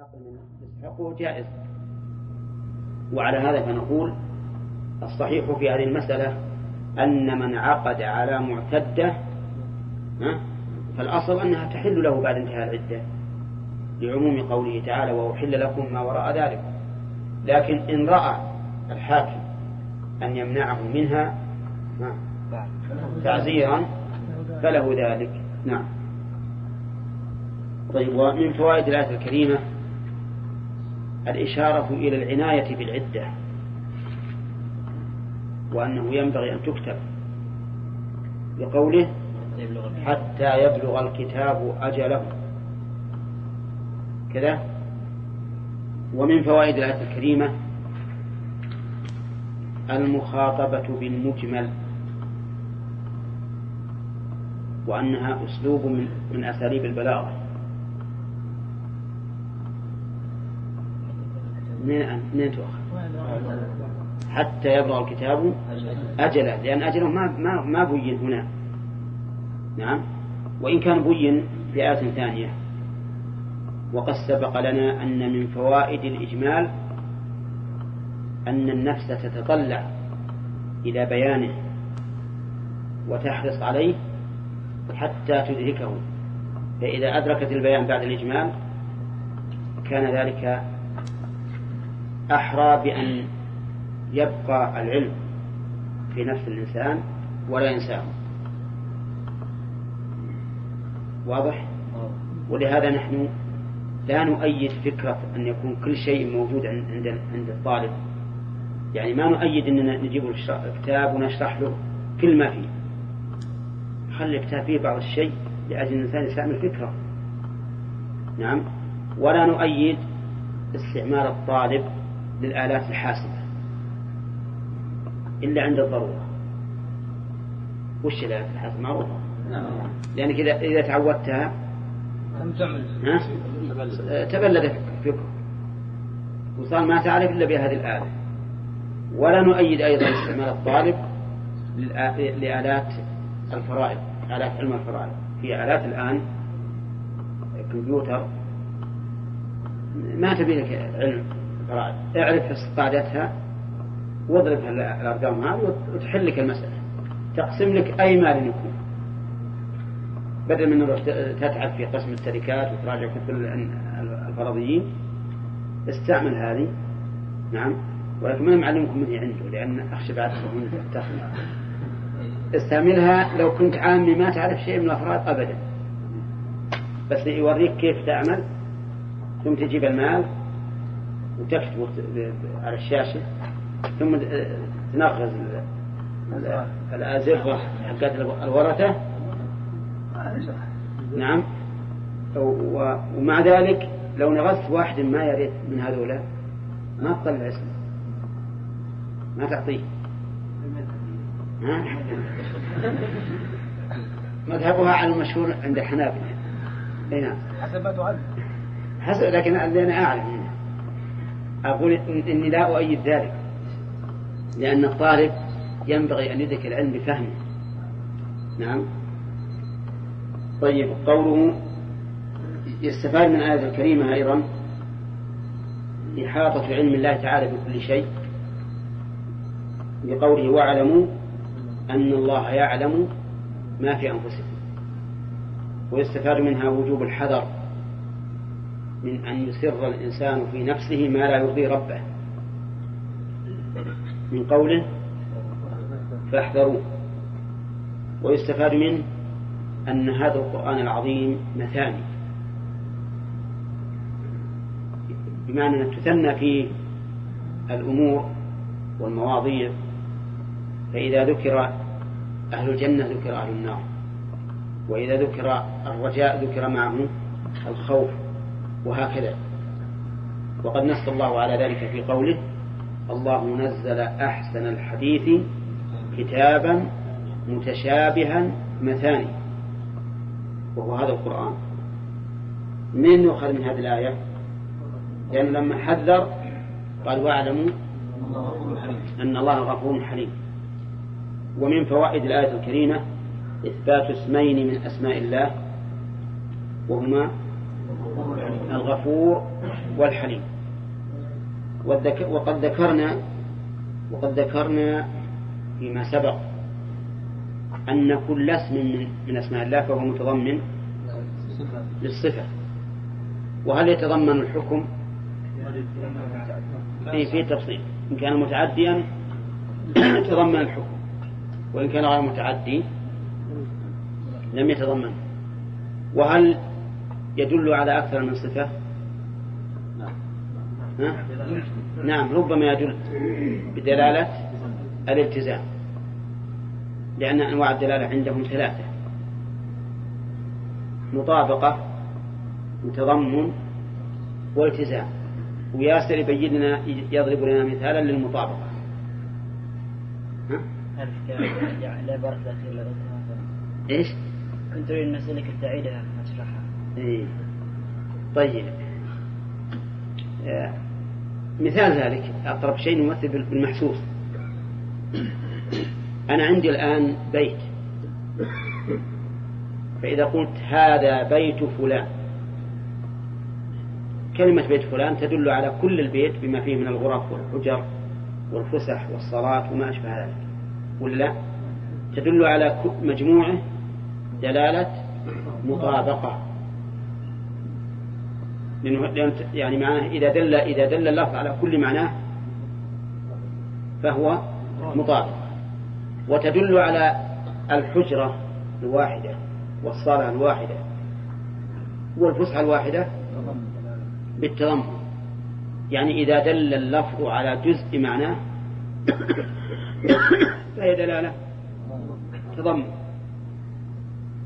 حق من يستحقه جائز. وعلى هذا فنقول الصحيح في هذه المسألة أن من عقد على معتدة فالأصل أنها تحل له بعد انتهاء العدة لعموم قوله تعالى وأحل لكم ما وراء ذلك لكن إن رأى الحاكم أن يمنعه منها تعزيرا فله ذلك. نعم. طيب ومن فوائد الآية الكريمة الإشارة إلى العناية بالعدة وأنه ينبغي أن تكتب بقوله حتى يبلغ الكتاب أجله. كذا. ومن فوائد الآية الكريمة المخاطبة بالمجمل وأنها أسلوب من, من أساليب البلاغة. منين تؤخذ؟ حتى يبلغ الكتاب أجله لأن أجله ما ما ما بين هنا. نعم؟ وإن كان بين في آية ثانية. وقد سبق لنا أن من فوائد الإجمال أن النفس تتطلع إلى بيانه وتحرص عليه حتى تدركه. فإذا أدركت البيان بعد الإجمال كان ذلك أحرى بأن يبقى العلم في نفس الإنسان ولا ينساه. واضح؟ ولهذا نحن لا نؤيد فكرة أن يكون كل شيء موجود عند عند الطالب. يعني ما نؤيد أننا نجيب الكتاب ونشرح له كل ما فيه. خلي الكتاب فيه بعض الشيء لأجل الإنسان يستعمل فكرة. نعم؟ ولا نؤيد استعمال الطالب للآلات الحاسبة. إلا عند الضرورة. وش الآلات الحاسبة؟ معروفة. لأنك إذا إذا تعودتها تبلد فكره وصار ما تعرف إلا بهذه الآلة. ولا نؤيد أيضا استعمال الطالب لآلات الفرائض. آلات علم الفرائض. في آلات الآن كمبيوتر. ما تبي لك علم. اعرف قاعدتها واضرب الأرقام هذه وتحل لك المسألة. تقسم لك أي مال يكون. بدل من تتعب في قسم التركات وتراجع كتب الفرضيين استعمل هذه. نعم. ولكن ما معلمكم من عنده لأن أخشى بعد تكون استعملها لو كنت عامي ما تعرف شيء من الأفراد أبدا. بس يوريك كيف تعمل. ثم تجيب المال. وتكتب على الشاشة. ثم تنغز الأزرقة حقت الورثة. نعم. ومع ذلك لو نغصت واحد ما يريد من هذولا ما تطلع اسمه. ما تعطيه. مذهبها على المشهور عند الحنابلة. أي نعم. حسب ما تعد حسب لكن أنا أعلم. أقول إني لا أؤيد ذلك لأن الطالب ينبغي أن يدرك العلم بفهمه. نعم. طيب قوله يستفاد من الآية الكريمة أيضا إحاطة علم الله تعالى بكل شيء بقوله واعلموا أن الله يعلم ما في أنفسكم ويستفاد منها وجوب الحذر. من أن يسر الإنسان في نفسه ما لا يرضي ربه. من قوله فاحذروا. ويستفاد منه أن هذا القرآن العظيم مثاني. بمعنى أن تثنى فيه الأمور والمواضيع فإذا ذكر أهل الجنة ذكر أهل النار وإذا ذكر الرجاء ذكر معه الخوف. وهكذا. وقد نص الله على ذلك في قوله الله نزل أحسن الحديث كتابا متشابها مثاني وهو هذا القرآن. من يؤخذ من هذه الآية؟ لأنه لما حذر قال واعلموا أن الله غفور حليم ومن فوائد الآية الكريمة إثبات اسمين من أسماء الله وهما الغفور والحليم. وقد ذكرنا وقد ذكرنا فيما سبق أن كل اسم من, من أسماء الله فهو متضمن للصفة. وهل يتضمن الحكم؟ في في تفصيل. إن كان متعديا تضمن الحكم وإن كان غير متعدي لم يتضمن. وهل يدل على أكثر من صفة ها؟ نعم ربما يدل بدلالة الالتزام لأن أنواع الدلالة عندهم ثلاثة مطابقة وتضمن والتزام وياسر يبين لنا يضرب لنا مثالا للمطابقة ها؟ لا بركة إيش؟ كنت أريد أن أسألك تعيدها. إيه. طيب. مثال ذلك أقرب شيء نمثل بالمحسوس. أنا عندي الآن بيت. فإذا قلت هذا بيت فلان كلمة بيت فلان تدل على كل البيت بما فيه من الغرف والحجر والفسح والصلاة وما أشبه ذلك ولا تدل على مجموعة دلالة مطابقة لأنه يعني معناه إذا دل إذا دل اللفظ على كل معناه فهو مطابق. وتدل على الحجرة الواحدة والصلاة الواحدة والفسحة الواحدة بالتضمن. يعني إذا دل اللفظ على جزء معناه فهي دلالة تضمن.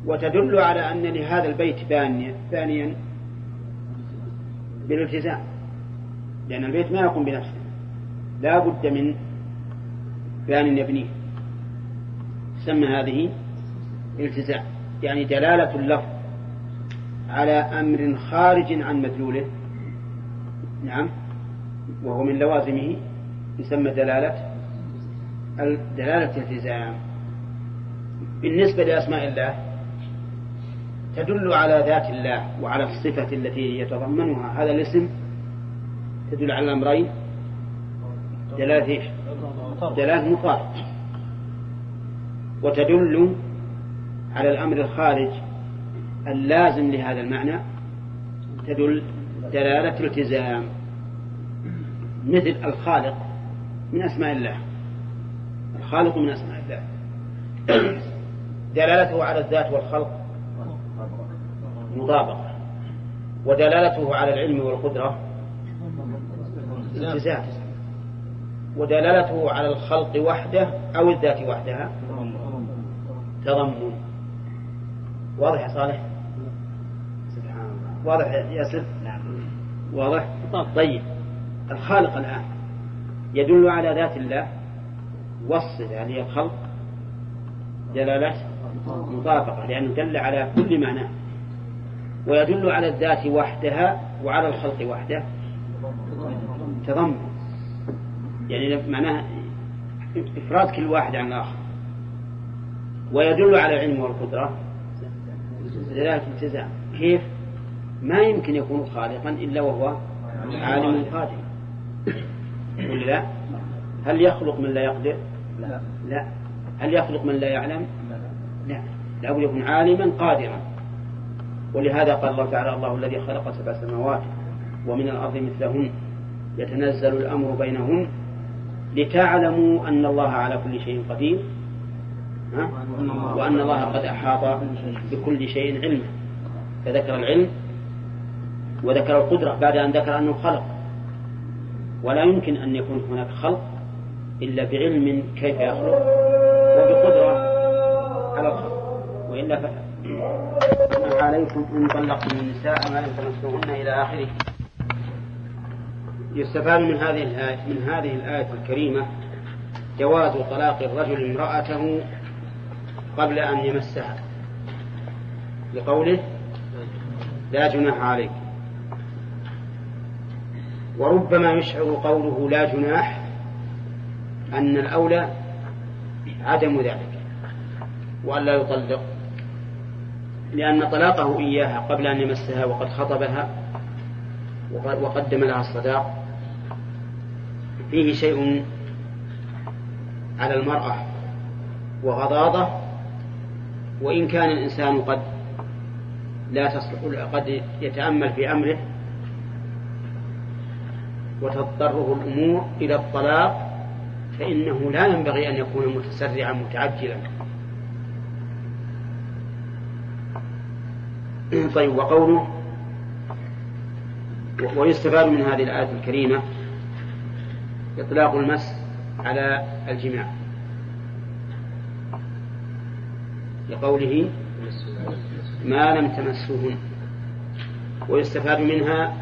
وتدل على أن لهذا البيت ثانيا بالالتزام. لأن البيت ما يقوم بنفسه. لا بد من بان يبنيه. سمى هذه التزام يعني دلالة اللفظ على أمر خارج عن مدلوله. نعم. وهو من لوازمه. يسمى دلالة دلالة التزام بالنسبة لأسماء الله تدل على ذات الله وعلى الصفة التي يتضمنها. هذا الاسم تدل على الأمرين دلالة إيش؟ دلالة مطابق. وتدل على الأمر الخارج اللازم لهذا المعنى. تدل دلالة التزام مثل الخالق من أسماء الله. الخالق من أسماء الله. دلالته على الذات والخلق. مطابقة. ودلالته على العلم والقدرة التزام ودلالته على الخلق وحده أو الذات وحدها تضمن. واضح يا صالح؟ سبحان الله واضح يا ياسر؟ نعم. واضح؟ طيب. الخالق الآن يدل على ذات الله والصفة يعني الخلق؟ دلالة مطابقة لأنه دل على كل معنى ويدل على الذات وحدها وعلى الخلق وحده. تضمن يعني معناه إفراد كل واحد عن الآخر. ويدل على العلم والقدرة. دلالة التزام كيف؟ ما يمكن يكون خالقا إلا وهو عالم قادر. ولا لا؟ هل يخلق من لا يقدر؟ لا. لا. هل يخلق من لا يعلم؟ لا. لا. بد يكون عالما قادرا. ولهذا قال الله تعالى الله الذي خلق سبع سماوات ومن الأرض مثلهن يتنزل الأمر بينهن لتعلموا أن الله على كل شيء قدير؟ وأن الله قد أحاط بكل شيء علما. فذكر العلم وذكر القدرة بعد أن ذكر أنه خلق. ولا يمكن أن يكون هناك خلق إلا بعلم كيف يخلق وبقدرة على الخلق وإلا عليكم إن طلقتم النساء ما لم تمسوهن إلى آخره. يستفاد من هذه الآية من هذه الآية الكريمة جواز طلاق الرجل امرأته قبل أن يمسها. لقوله لا جناح عليك. وربما يشعر قوله لا جناح أن الأولى عدم ذلك وأن لا يطلق. لأن طلاقه إياها قبل أن يمسها وقد خطبها وقدم لها الصداق. فيه شيء على المرأة وغضاضة وإن كان الإنسان قد لا تصلح قد يتأمل في أمره وتضطره الأمور إلى الطلاق فإنه لا ينبغي أن يكون متسرعا متعجلا. طيب وقوله ويستفاد من هذه الآية الكريمة إطلاق المس على الجماع لقوله ما لم تمسوهن ويستفاد منها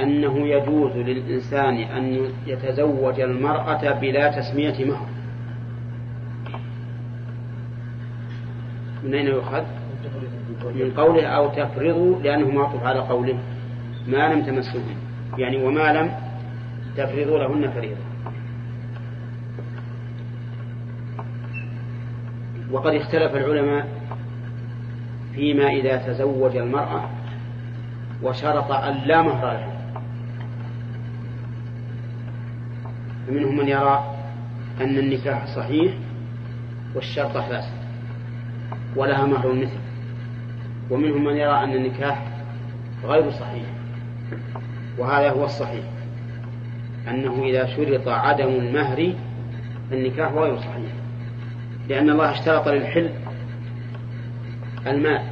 أنه يجوز للإنسان أن يتزوج المرأة بلا تسمية مهر من أين يؤخذ؟ من قوله أو تفرضوا لأنه معطوف على قوله. ما لم تمسوهن. يعني وما لم تفرضوا لهن فريضة. وقد اختلف العلماء فيما إذا تزوج المرأة وشرط أن لا مهر لها. فمنهم من يرى أن النكاح صحيح والشرط فاسد. ولها مهر مثل. ومنهم من يرى أن النكاح غير صحيح وهذا هو الصحيح أنه إذا شرط عدم المهر فالنكاح غير صحيح لأن الله اشترط للحل المال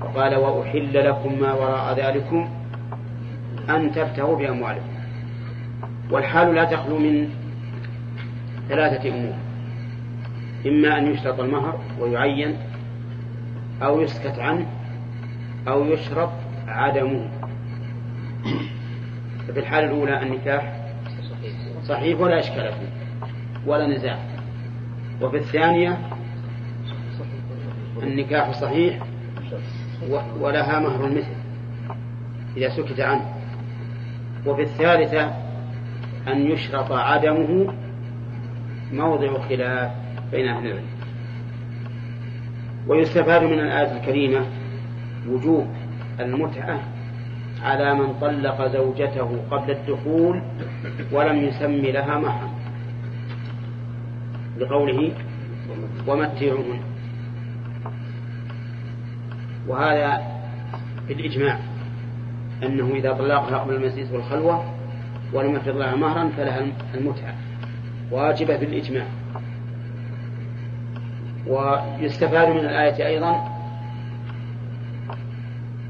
وقال وأحل لكم ما وراء ذلكم أن تبتغوا بأموالكم والحال لا تخلو من ثلاثة أمور إما أن يشترط المهر ويعين أو يسكت عنه أو يشرط عدمه. ففي الحالة الأولى النكاح صحيح ولا إشكال فيه ولا نزاع. وفي الثانية النكاح صحيح ولها مهر مثل إذا سكت عنه. وفي الثالثة أن يشرط عدمه موضع خلاف بين أهل العلم. ويستفاد من الآية الكريمة وجوب المتعة على من طلق زوجته قبل الدخول ولم يسمي لها مهرا لقوله ومتعوهن وهذا بالإجماع أنه إذا طلقها قبل المسيس والخلوة ولم يفرض لها مهرا فلها المتعة. واجبة بالإجماع ويستفاد من الآية أيضا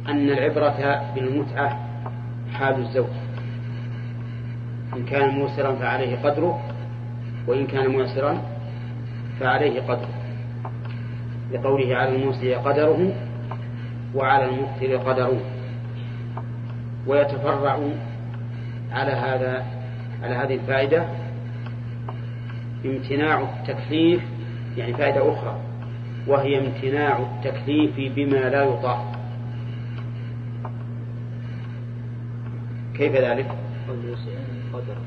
أن العبرة بالمتعة حال الزوج. إن كان موسرا فعليه قدره وإن كان معسرا فعليه قدره. لقوله على الموسر قدره وعلى المقتل قدره. ويتفرع على هذا على هذه الفائدة امتناع التكليف يعني فائدة أخرى وهي امتناع التكليف بما لا يطاق. كيف ذلك؟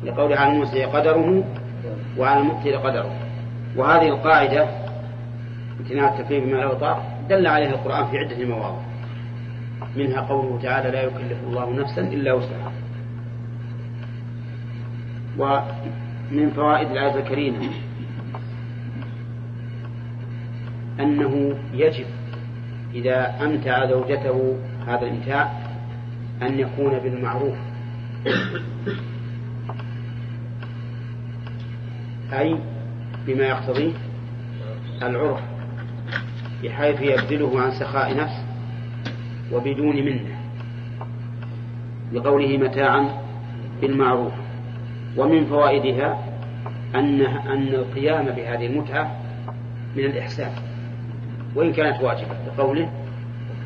لقول على الموسى قدره وعلى المقتل قدره. وهذه القاعدة امتناع التكليف بما لا يطاق دل عليها القرآن في عدة مواضع. منها قوله تعالى لا يكلف الله نفسا إلا وسعها. ومن فوائد الآية الكريمة أنه يجب إذا أمتع زوجته هذا الإمتاع أن يكون بالمعروف. أي بما يقتضيه العرف بحيث يبذله عن سخاء نفس وبدون منه لقوله متاعا بالمعروف. ومن فوائدها أن أن القيام بهذه المتعة من الإحسان. وإن كانت واجبة لقوله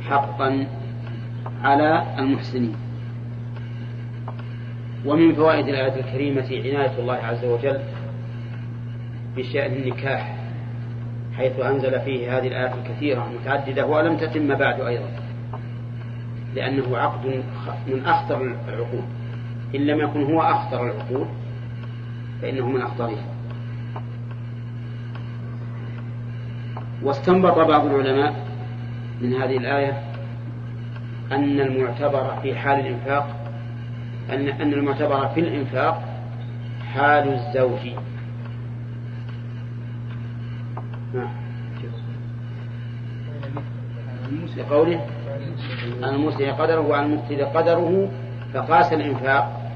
حقا على المحسنين. ومن فوائد الآية الكريمة عناية الله عز وجل بشأن النكاح حيث أنزل فيه هذه الآيات الكثيرة المتعددة ولم تتم بعد أيضا لأنه عقد من أخطر العقود. إن لم يكن هو أخطر العقود فإنه من أخطرها. واستنبط بعض العلماء من هذه الآية أن المعتبر في حال الإنفاق أن أن المعتبر في الإنفاق حال الزوج. نعم. لقوله المسيء قدره وعلى المفسد قدره فقاس الإنفاق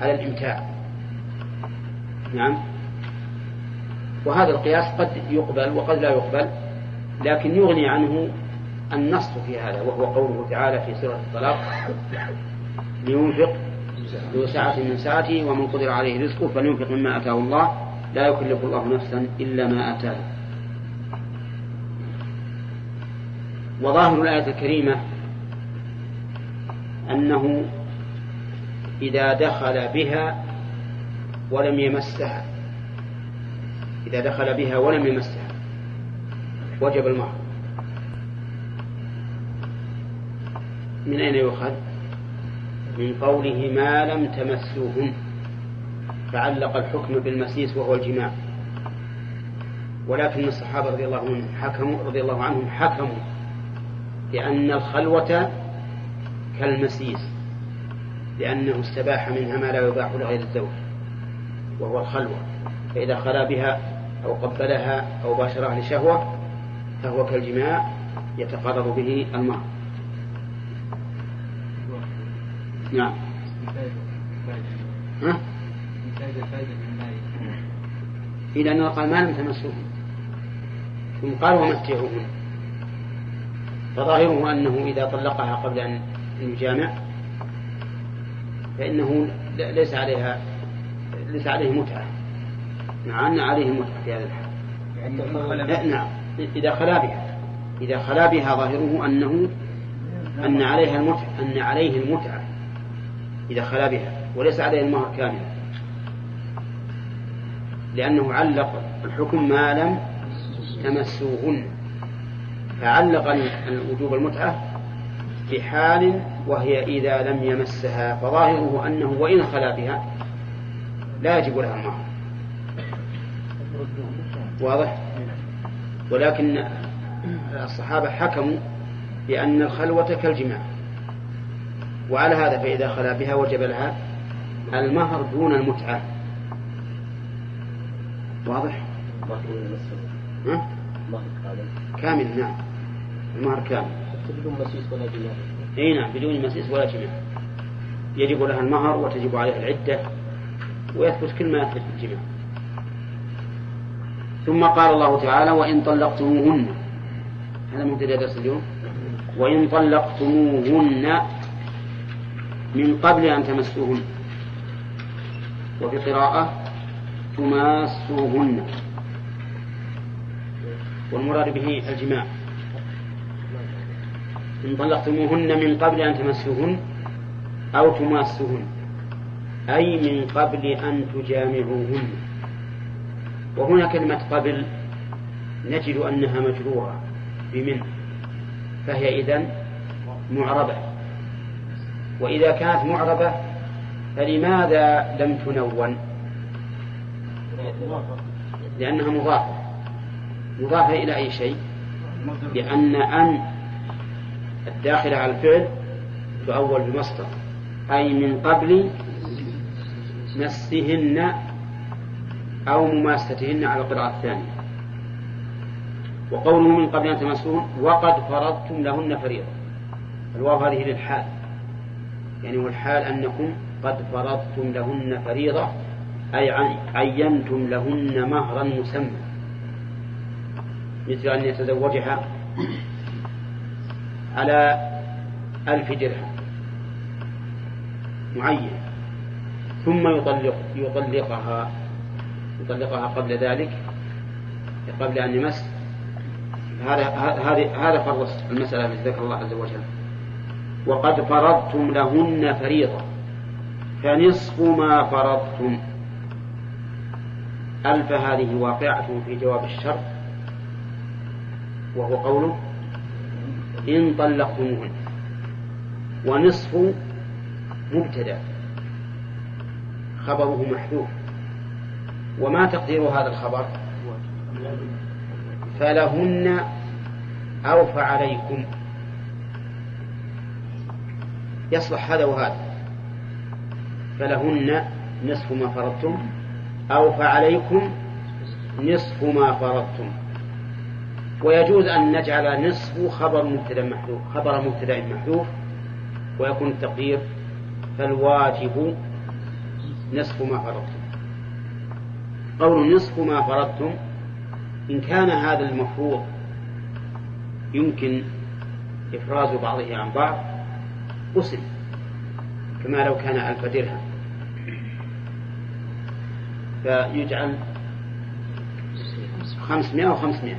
على الإمتاع. نعم. وهذا القياس قد يقبل وقد لا يقبل لكن يغني عنه النص في هذا وهو قوله تعالى في سورة الطلاق لينفق ذو سعة من سعته ومن قدر عليه رزقه فلينفق مما آتاه الله لا يكلف الله نفسا إلا ما آتاه وظاهر الآية الكريمة أنه إذا دخل بها ولم يمسها. إذا دخل بها ولم يمسها. وجب المهر من أين يؤخذ؟ من قوله ما لم تمسوهن فعلق الحكم بالمسيس وهو الجماع. ولكن الصحابة رضي الله عنهم حكموا رضي الله عنهم حكموا بأن الخلوة كالمسيس لأنه استباح منها ما لا يباح لغير الزوج وهو الخلوة. فإذا خلا بها أو قبلها أو باشرها لشهوة فهو كالجماع يتقرب به المرء نعم. ها؟ في لأنه قال ما لم تمسوهن ثم قال ومتعوهن فظاهره أنه إذا طلقها قبل أن يجامع فإنه ليس عليها ليس عليه متعة. مع أن عليه المتعة في هذا الحال. نعم إذا خلا بها. إذا خلا بها ظاهره أنه أن عليها المتعة أن عليه المتعة. إذا خلا بها. وليس عليه المهر كاملا لأنه علق الحكم ما لم تمسوهن. فعلق وجوب المتعة بحال وهي إذا لم يمسها. فظاهره أنه وإن خلا بها لا يجب لها المهر. واضح؟ ولكن الصحابة حكموا بأن الخلوة كالجماع. وعلى هذا فإذا خلا بها وجب لها المهر دون المتعة. واضح؟ ها؟ كامل نعم. المهر كامل. بدون مسيس ولا جماع إي نعم بدون مسيس ولا جماع. يجب لها المهر وتجب عليها العدة ويثبت كل ما يثبت الجماع. ثم قال الله تعالى وإن طلقتموهن. هذا مبتدأ درس اليوم. وإن طلقتموهن من قبل أن تمسوهن. وفي قراءة تماسوهن. والمراد به الجماع. إن طلقتموهن من قبل أن تمسوهن أو تماسوهن. أي من قبل أن تجامعوهن. وهنا كلمة قبل نجد أنها مجرورة بمن فهي إذن معربة. وإذا كانت معربة فلماذا لم تنون؟ لأنها مضافة. مضافة إلى أي شيء؟ لأن أن الداخلة على الفعل تؤول بمصدر أي من قبل مسهن أو مماستهن على القراءة الثانية. وقوله من قبل أن تمسوهن وقد فرضتم لهن فريضة. الواو هذه للحال. يعني والحال أنكم قد فرضتم لهن فريضة أي عينتم لهن مهرا مسمى. مثل أن يتزوجها على ألف درهم. معين. ثم يطلق يطلقها. يطلقها قبل ذلك قبل أن يمس. هذا هذا هذا فرض المسألة التي ذكر الله عز وجل. وقد فرضتم لهن فريضة فنصف ما فرضتم. ألف هذه واقعة في جواب الشرط وهو قوله إن طلقتموهن. ونصف مبتدأ خبره محذوف. وما تقدير هذا الخبر؟ فلهن أو فعليكم يصلح هذا وهذا. فلهن نصف ما فرضتم. أو فعليكم نصف ما فرضتم. ويجوز أن نجعل نصف خبر مبتدأ محذوف خبر مبتدأ محذوف ويكون التقدير فالواجب نصف ما فرضتم. قول نصف ما فرضتم إن كان هذا المفروض يمكن إفراز بعضه عن بعض أسل كما لو كان ألف درهم. فيجعل خمسمائة وخمسمائة.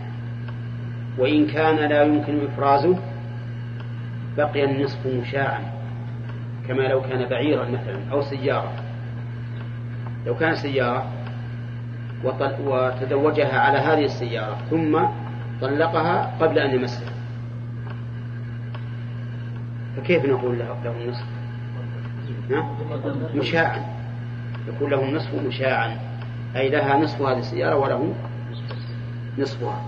وإن كان لا يمكن إفرازه بقي النصف مشاعا كما لو كان بعيرا مثلا أو سيارة. لو كان سيارة وتزوجها على هذه السيارة ثم طلقها قبل أن يمسها. فكيف نقول له, له النصف؟ مشاعا. يكون له النصف مشاعا. أي لها نصف هذه السيارة وله نصفها.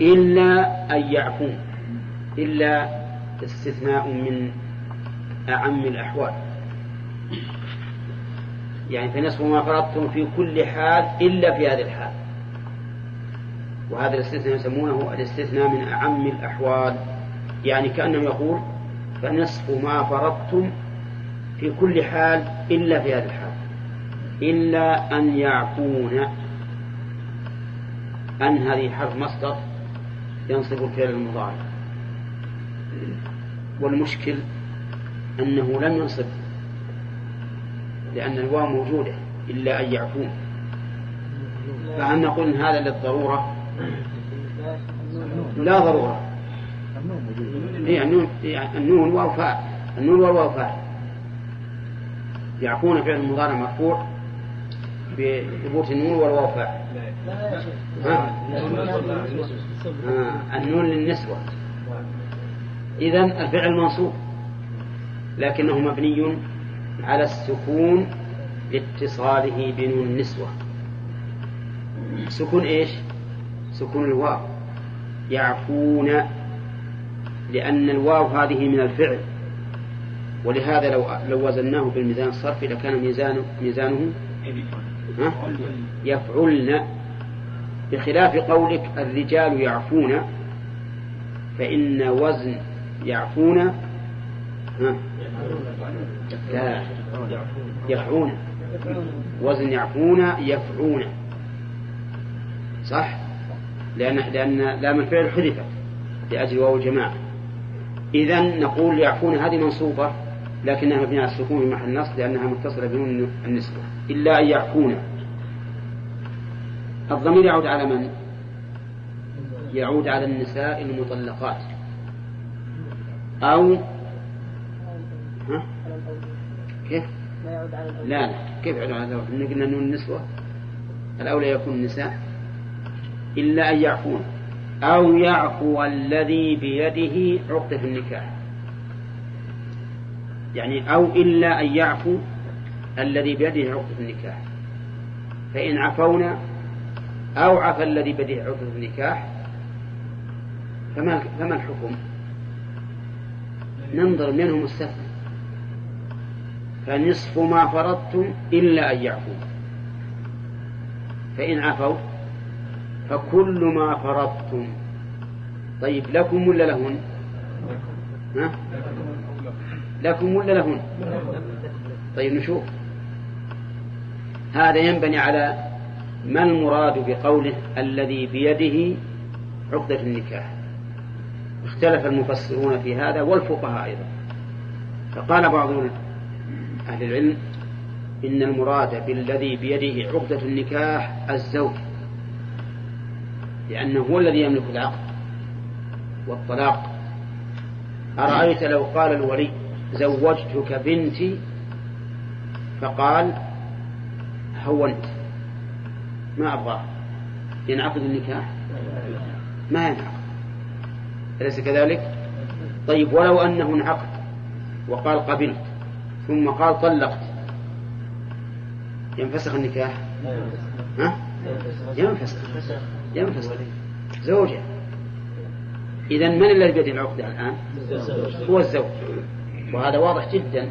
إلا أن يعفون. إلا استثناء من أعم الأحوال. يعني فنصف ما فرضتم في كل حال إلا في هذه الحال. وهذا الاستثناء يسمونه الاستثناء من أعم الأحوال. يعني كأنه يقول فنصف ما فرضتم في كل حال إلا في هذه الحال. إلا أن يعفون أن هذه حرف مصدر ينصب الفعل المضارع. والمشكل أنه لم ينصب لأن الواو موجودة إلا أن يعفون. فهل نقول هذا للضرورة؟ لا ضرورة. هي النون النون واو فاعل. النون والواو فاعل. يعفون فعل مضارع مرفوع بثبوت النون والواو فاعل. النون للنسوة. إذا الفعل منصوب لكنه مبني على السكون لاتصاله بنون النسوة. سكون إيش؟ سكون الواو. يعفون لأن الواو هذه من الفعل. ولهذا لو لو وزناه بالميزان الصرفي لكان ميزانه ميزانه يفعلن. بخلاف قولك الرجال يعفون فإن وزن يعفون لا. يفعون. وزن يعفون يفعون. صح؟ لأن لأن لام الفعل حذفت لأجل واو الجماعة. إذا نقول يعفون هذه منصوبة لكنها مبنية على السكون في محل النصب لأنها متصلة بنون النسبة إلا أن يعفون. الضمير يعود على من؟ يعود على النساء المطلقات. أو ها؟ كيف؟ لا لا كيف يعود على الزوج؟ قلنا نون النسوة الأولى يكون النساء إلا أن يعفون أو يعفو الذي بيده عقدة النكاح يعني أو إلا أن يعفو الذي بيده عقدة النكاح فإن عفونا أو عفى الذي بيده عقدة النكاح فما فما الحكم؟ ننظر منهم السفر فنصف ما فرضتم إلا أن يعفوا فإن عفوا فكل ما فرضتم. طيب لكم ولا لهن؟ ها؟ لكم ولا لهن؟ طيب نشوف. هذا ينبني على ما المراد بقوله الذي بيده عقدة النكاح. اختلف المفسرون في هذا والفقهاء أيضا. فقال بعض أهل العلم إن المراد بالذي بيده عقدة النكاح الزوج لأنه هو الذي يملك العقد والطلاق. أرأيت لو قال الولي زوجتك بنتي؟ فقال هونت ما أبغاه. ينعقد النكاح؟ ما ينعقد. أليس كذلك؟ طيب ولو أنه انعقد وقال قبلت ثم قال طلقت. ينفسخ النكاح؟ ها؟ ينفسخ. ينفسخ. زوجة. إذا من الذي بيده العقدة الآن؟ هو الزوج. وهذا واضح جدا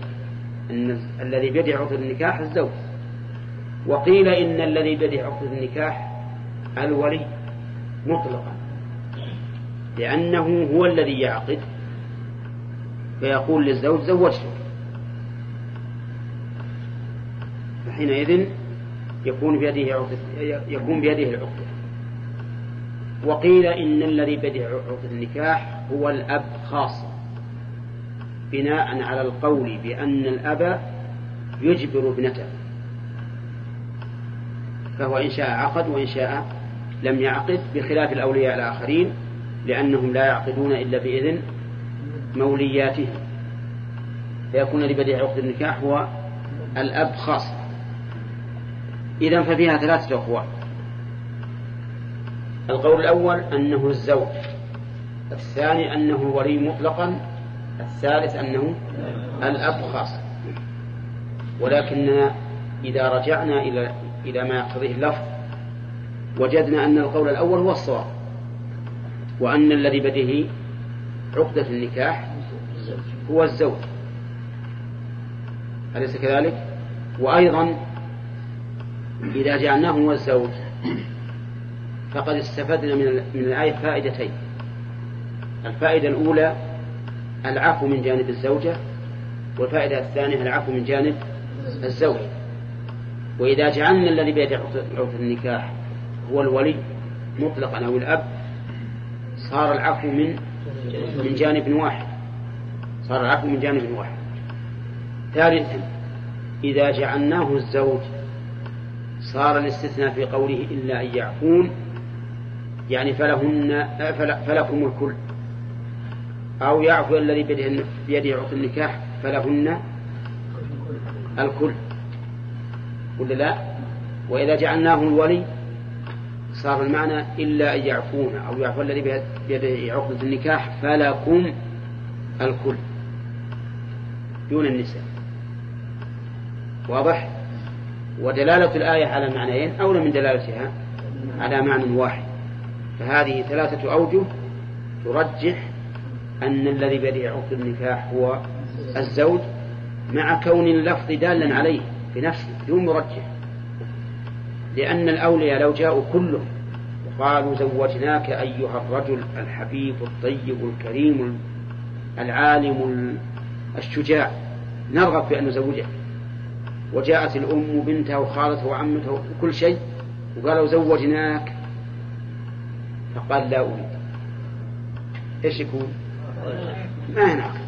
أن الذي بيده عقد النكاح الزوج. وقيل إن الذي بيده عقد النكاح الولي مطلقا. لأنه هو الذي يعقد. فيقول للزوج زوجتك فحينئذ يكون بيده يكون بيده العقد. وقيل إن الذي بيده عقد النكاح هو الأب خاصة بناء على القول بأن الأب يجبر ابنته. فهو إن شاء عقد وإن شاء لم يعقد بخلاف الأولياء الآخرين لأنهم لا يعقدون إلا بإذن مولياتهم. فيكون لبديع عقد النكاح هو الأب خاصة إذا ففيها ثلاثة أقوال. القول الأول أنه الزوج. الثاني أنه الولي مطلقا. الثالث أنه الأب خاصة ولكننا إذا رجعنا إلى إلى ما يقتضيه اللفظ وجدنا أن القول الأول هو الصواب وأن الذي بده عقدة النكاح هو الزوج. أليس كذلك؟ وأيضا إذا جعلناه هو الزوج فقد استفدنا من من الآية فائدتين. الفائدة الأولى العفو من جانب الزوجة والفائدة الثانية العفو من جانب الزوج. وإذا جعلنا الذي بيده عقد النكاح هو الولي مطلقا أو الأب صار العفو من من جانب واحد. صار العفو من جانب واحد. ثالثا إذا جعلناه الزوج صار الاستثناء في قوله إلا أن يعفون يعني فلهن فلكم الكل. أو يعفو الذي بيده عقد النكاح فلهن الكل. ولا لا؟ وإذا جعلناه الولي صار المعنى إلا أن يعفون أو يعفو الذي بيده عقدة النكاح فلكم الكل. دون النساء. واضح؟ ودلالة الآية على معنيين أولى من دلالتها على معنى واحد. فهذه ثلاثة أوجه ترجح أن الذي بيده عقد النكاح هو الزوج مع كون اللفظ دالا عليه في نفسه بدون مرجح. لأن الأولياء لو جاءوا كلهم وقالوا زوجناك أيها الرجل الحبيب الطيب الكريم العالم الشجاع نرغب في أن نزوجك. وجاءت الأم وبنتها وخالتها وعمتها وكل شيء وقالوا زوجناك. فقال لا أريد. إيش يكون؟ ما ينعقد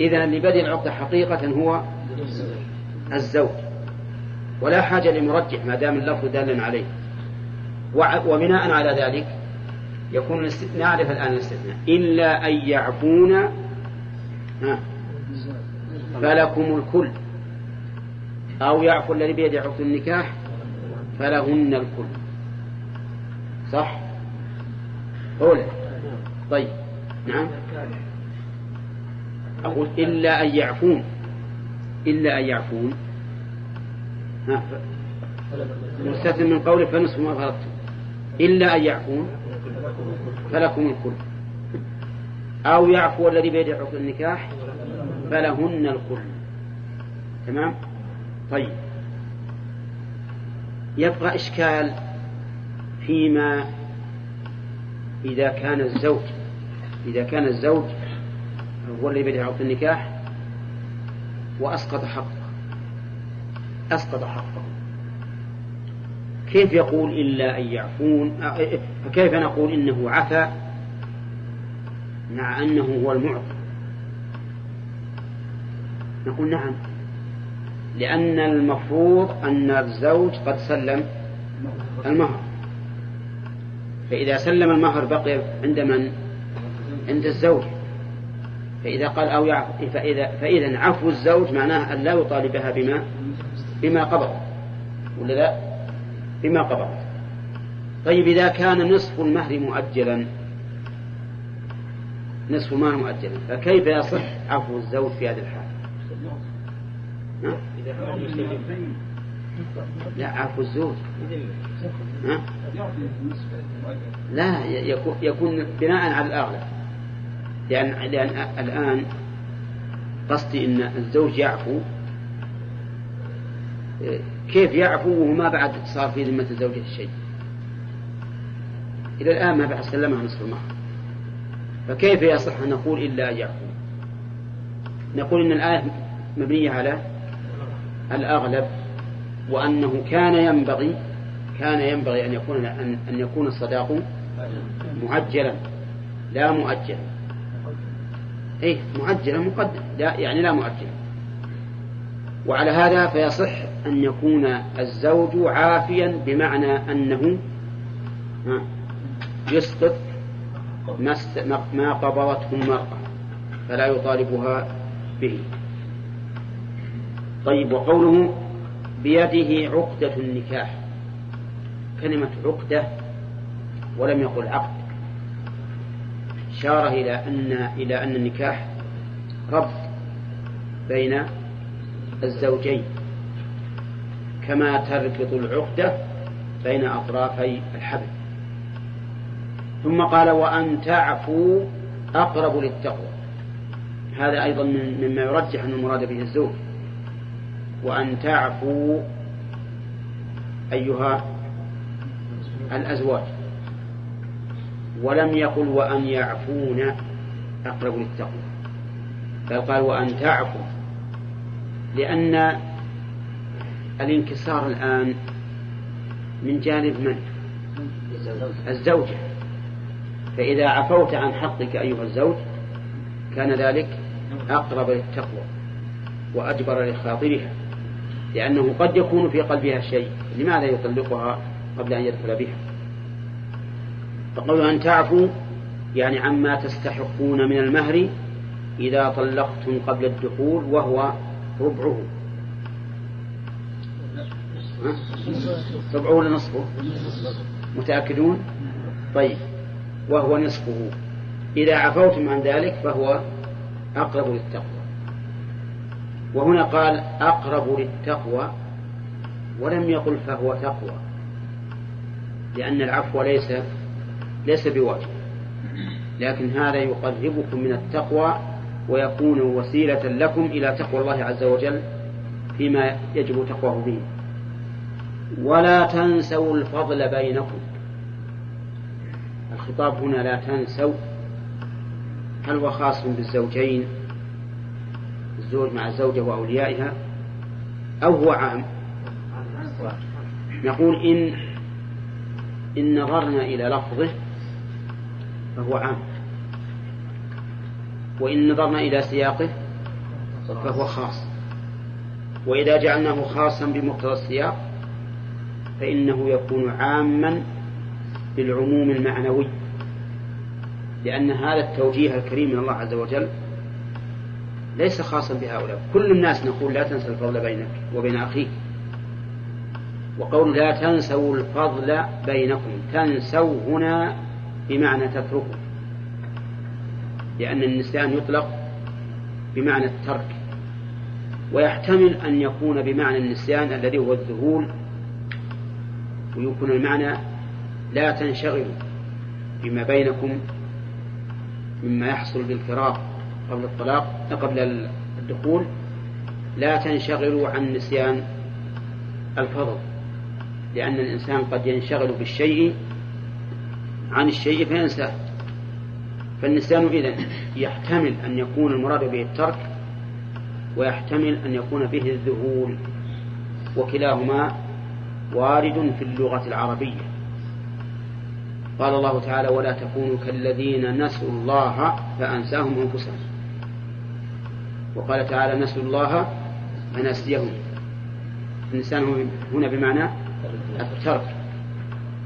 إذا اللي بدي العقدة حقيقة هو الزوج. ولا حاجة لمرجح ما دام اللفظ دالا عليه. وبناء على ذلك يكون الاستثناء نعرف الآن الاستثناء. إلا أن يعفون فلكم الكل. أو يعفو الذي بيده عقد النكاح فلهن الكل. صح؟ أولى طيب. نعم. أقول إلا أن يعفون. إلا أن يعفون. مستثنى من قوله فنصف ما فرضتم. إلا أن يعفون فلكم الكل. أو يعفو الذي بيده عقد النكاح فلهن الكل. تمام؟ طيب. يبقى إشكال فيما إذا كان الزوج إذا كان الزوج هو الذي بيده عقد النكاح وأسقط حقه. أسقط حقه. كيف يقول إلا أن يعفون؟ فكيف نقول إنه عفا مع أنه هو المعطي. نقول نعم. لأن المفروض أن الزوج قد سلم المهر فإذا سلم المهر بقي عند من؟ عند الزوج فإذا قال أو يعفو فإذا فإذا عفو الزوج معناه أن لا يطالبها بما بما قبض ولا لا؟ بما قبض طيب إذا كان نصف المهر مؤجلا نصف المهر مؤجلا فكيف يصح عفو الزوج في هذه الحال؟ لا عفو الزوج؟ لا يكون بناء على الأغلب. لأن, لأن الآن قصدي أن الزوج يعفو. كيف يعفو وما بعد صار في ذمة الزوجة الشيء إلى الآن ما بعد سلمها نصف المهر فكيف يصح أن نقول إلا يعفو؟ نقول إن الآية مبنية على الأغلب وأنه كان ينبغي كان ينبغي أن يكون أن يكون الصداق معجلا لا مؤجلا. إيه معجلا مقدم لا يعني لا مؤجلا. وعلى هذا فيصح أن يكون الزوج عافيا بمعنى أنه يسقط ما قبضته المرأة فلا يطالبها به. طيب وقوله بيده عقدة النكاح. كلمة عقدة ولم يقل عقد. إشارة إلى أن إلى أن النكاح ربط بين الزوجين. كما تربط العقدة بين أطرافي الحبل. ثم قال وأن تعفوا أقرب للتقوى. هذا أيضا مما يرجح أن المراد به الزوج. وأن تعفوا أيها الأزواج. ولم يقل وأن يعفون أقرب للتقوى. بل قال وأن تعفوا لأن الانكسار الآن من جانب من؟ الزوجة فإذا عفوت عن حقك أيها الزوج كان ذلك أقرب للتقوى وأجبر لخاطرها. لأنه قد يكون في قلبها شيء لماذا يطلقها قبل أن يدخل بها؟ فقول أن تعفوا يعني عما تستحقون من المهر إذا طلقتم قبل الدخول وهو ربعه. ربعه ولا نصفه؟ متأكدون؟ طيب وهو نصفه. إذا عفوتم عن ذلك فهو أقرب للتقوى. وهنا قال أقرب للتقوى ولم يقل فهو تقوى لأن العفو ليس ليس بواجب. لكن هذا يقربكم من التقوى ويكون وسيلة لكم إلى تقوى الله عز وجل فيما يجب تقواه به. ولا تنسوا الفضل بينكم. الخطاب هنا لا تنسوا هل هو خاص بالزوجين؟ الزوج مع الزوجة وأوليائها أو هو عام. نقول إن إن نظرنا إلى لفظه فهو عام. وإن نظرنا إلى سياقه فهو خاص. وإذا جعلناه خاصا بمقتضى السياق فإنه يكون عاما بالعموم المعنوي لأن هذا التوجيه الكريم من الله عز وجل ليس خاصا بهؤلاء. كل الناس نقول لا تنسى الفضل بينك وبين أخيك. وقول لا تنسوا الفضل بينكم. تنسوا هنا بمعنى تتركوا لأن النسيان يطلق بمعنى الترك. ويحتمل أن يكون بمعنى النسيان الذي هو الذهول. ويكون المعنى لا تنشغلوا بما بينكم مما يحصل بالفراق. قبل الطلاق قبل الدخول لا تنشغلوا عن نسيان الفضل لأن الإنسان قد ينشغل بالشيء عن الشيء فينساه. فالنسيان إذن يحتمل أن يكون المراد به الترك ويحتمل أن يكون به الذهول وكلاهما وارد في اللغة العربية. قال الله تعالى ولا تكونوا كالذين نسوا الله فأنساهم أنفسهم. وقال تعالى نسوا الله فنسيهم الإنسان هنا بمعنى الترك.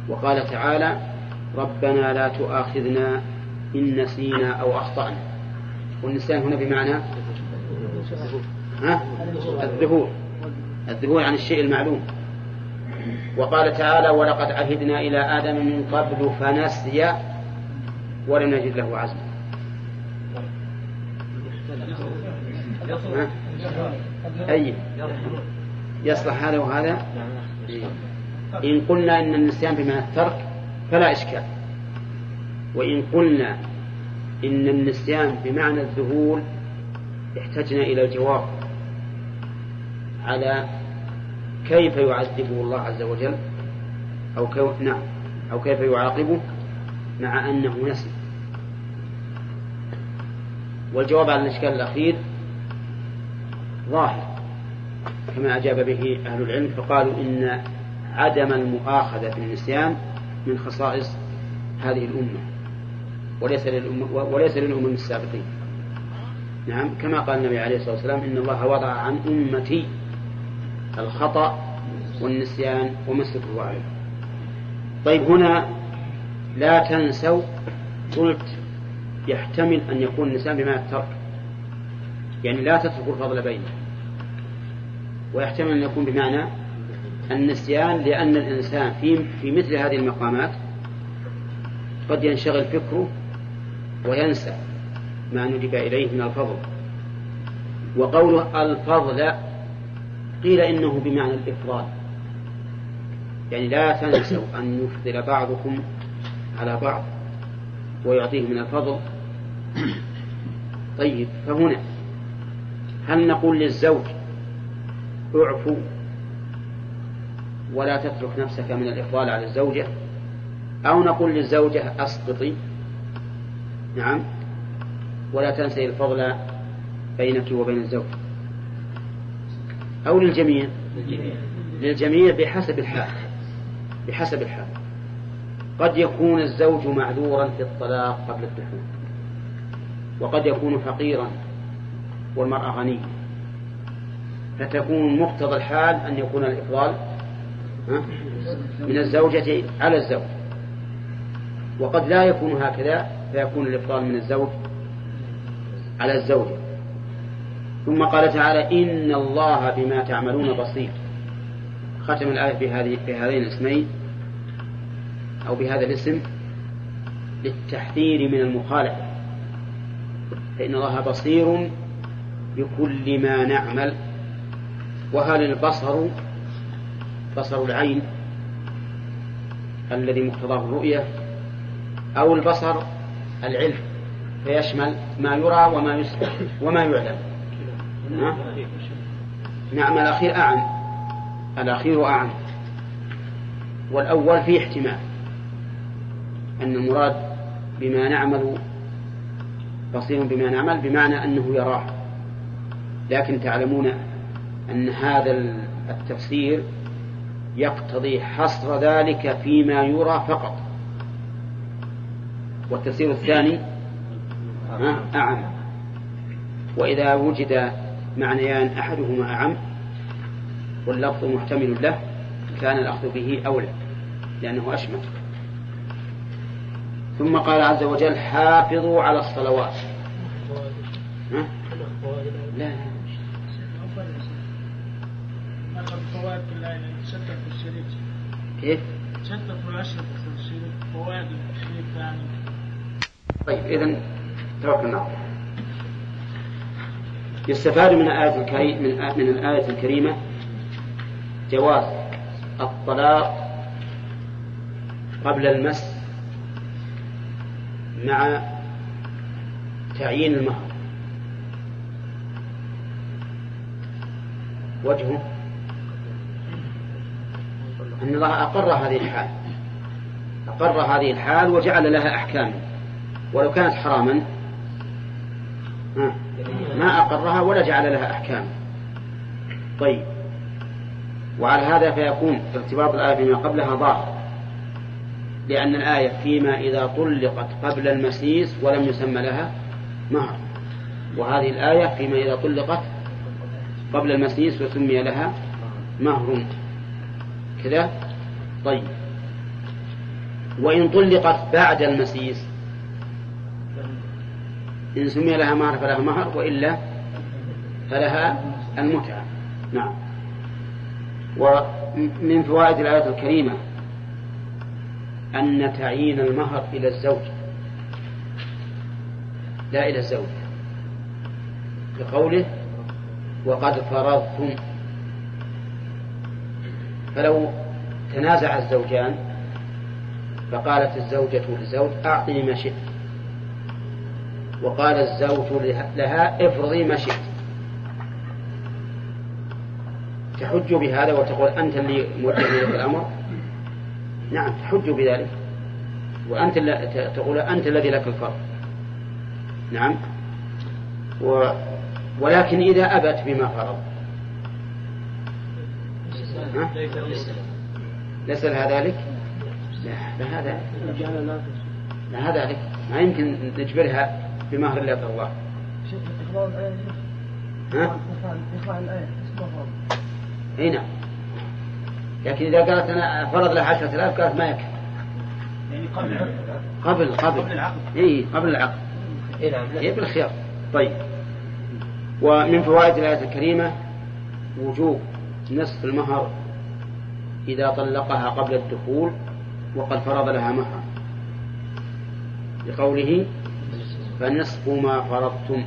وقال تعالى ربنا لا تؤاخذنا إن نسينا أو أخطأنا. والنسيان هنا بمعنى ها؟ الذهول. الذهول عن الشيء المعلوم. وقال تعالى ولقد عهدنا إلى آدم من قبل فنسي ولم نجد له عزما. أي. يصلح هذا وهذا؟ إن قلنا إن النسيان بمعنى الترك فلا إشكال. وإن قلنا إن النسيان بمعنى الذهول احتجنا إلى الجواب على كيف يعذبه الله عز وجل أو كيف نعم. أو كيف يعاقبه مع أنه نسي. والجواب على الإشكال الأخير ظاهر. كما أجاب به أهل العلم فقالوا إن عدم المؤاخذة بالنسيان من خصائص هذه الأمة وليس للأمة وليس للأمم السابقين. نعم كما قال النبي عليه الصلاة والسلام إن الله وضع عن أمتي الخطأ والنسيان وما استكرهوا عليه. طيب هنا لا تنسوا قلت يحتمل أن يكون النسيان بمعنى الترك يعني لا تتركوا الفضل بينه. ويحتمل أن يكون بمعنى النسيان لأن الإنسان في في مثل هذه المقامات قد ينشغل فكره وينسى ما ندب إليه من الفضل. وقوله الفضل قيل إنه بمعنى الإفضال. يعني لا تنسوا أن يفضل بعضكم على بعض ويعطيه من الفضل. طيب فهنا هل نقول للزوج اعفو ولا تترك نفسك من الإفضال على الزوجة أو نقول للزوجة أسقطي؟ نعم. ولا تنسي الفضل بينك وبين الزوج. أو للجميع. للجميع. بحسب الحال. بحسب الحال. قد يكون الزوج معذورا في الطلاق قبل الدخول. وقد يكون فقيرا والمرأة غنية. فتكون مقتضى الحال أن يكون الإفضال من الزوجة على الزوج. وقد لا يكون هكذا فيكون الإفضال من الزوج على الزوجة ثم قال تعالى إن الله بما تعملون بصير. ختم الآية بهذه بهذين الاسمين أو بهذا الاسم للتحذير من المخالفة. فإن الله بصير بكل ما نعمل. وهل البصر بصر العين الذي مقتضاه الرؤية أو البصر العلم فيشمل ما يرى وما يسمع وما يعلم؟ نعم الأخير أعم. الأخير أعم. والأول فيه احتمال أن المراد بما نعمل بصير بما نعمل بمعنى أنه يراه. لكن تعلمون أن هذا التفسير يقتضي حصر ذلك فيما يرى فقط. والتفسير الثاني؟ أعم. وإذا وجد معنيان أحدهما أعم واللفظ محتمل له كان الأخذ به أولى لأنه أشمل. ثم قال عز وجل حافظوا على الصلوات ها؟ لا فوائد في الشريك فوائد ثاني طيب إذا توكلنا يستفاد من الآية الكريمة من, من الآية الكريمة جواز الطلاق قبل المس مع تعيين المهر. وجهه أن الله أقر هذه الحال. أقر هذه الحال وجعل لها أحكاما ولو كانت حراما ما أقرها ولا جعل لها أحكاما طيب. وعلى هذا فيكون ارتباط الآية بما قبلها ظاهر لأن الآية فيما إذا طلقت قبل المسيس ولم يسمى لها مهر. وهذه الآية فيما إذا طلقت قبل المسيس وسمي لها مهر. كذا طيب. وإن طلقت بعد المسيس إن سمي لها مهر فلها مهر وإلا فلها المتعة. نعم. ومن فوائد الآية الكريمة أن تعيين المهر إلى الزوج. لا إلى الزوج. لقوله وقد فرضتم فلو تنازع الزوجان فقالت الزوجة للزوج أعطني ما شئت. وقال الزوج لها افرضي ما شئت. تحج بهذا وتقول أنت اللي موجه لك الأمر؟ نعم تحج بذلك. وأنت تقول أنت الذي لك الفرض. نعم. و ولكن إذا أبت بما فرض. ليس لها ذلك؟ لا هذا لا هذا ذلك ما يمكن نجبرها بمهر لا الله ها؟ إي نعم. لكن إذا قالت أنا فرض لها عشرة آلاف قالت ما يكفي. يعني قبل قبل قبل. قبل العقد. إي قبل العقد. إي نعم. إيه بالخيار طيب. ومن فوائد الآية الكريمة وجوب نصف المهر إذا طلقها قبل الدخول وقد فرض لها مهرا لقوله فنصف ما فرضتم.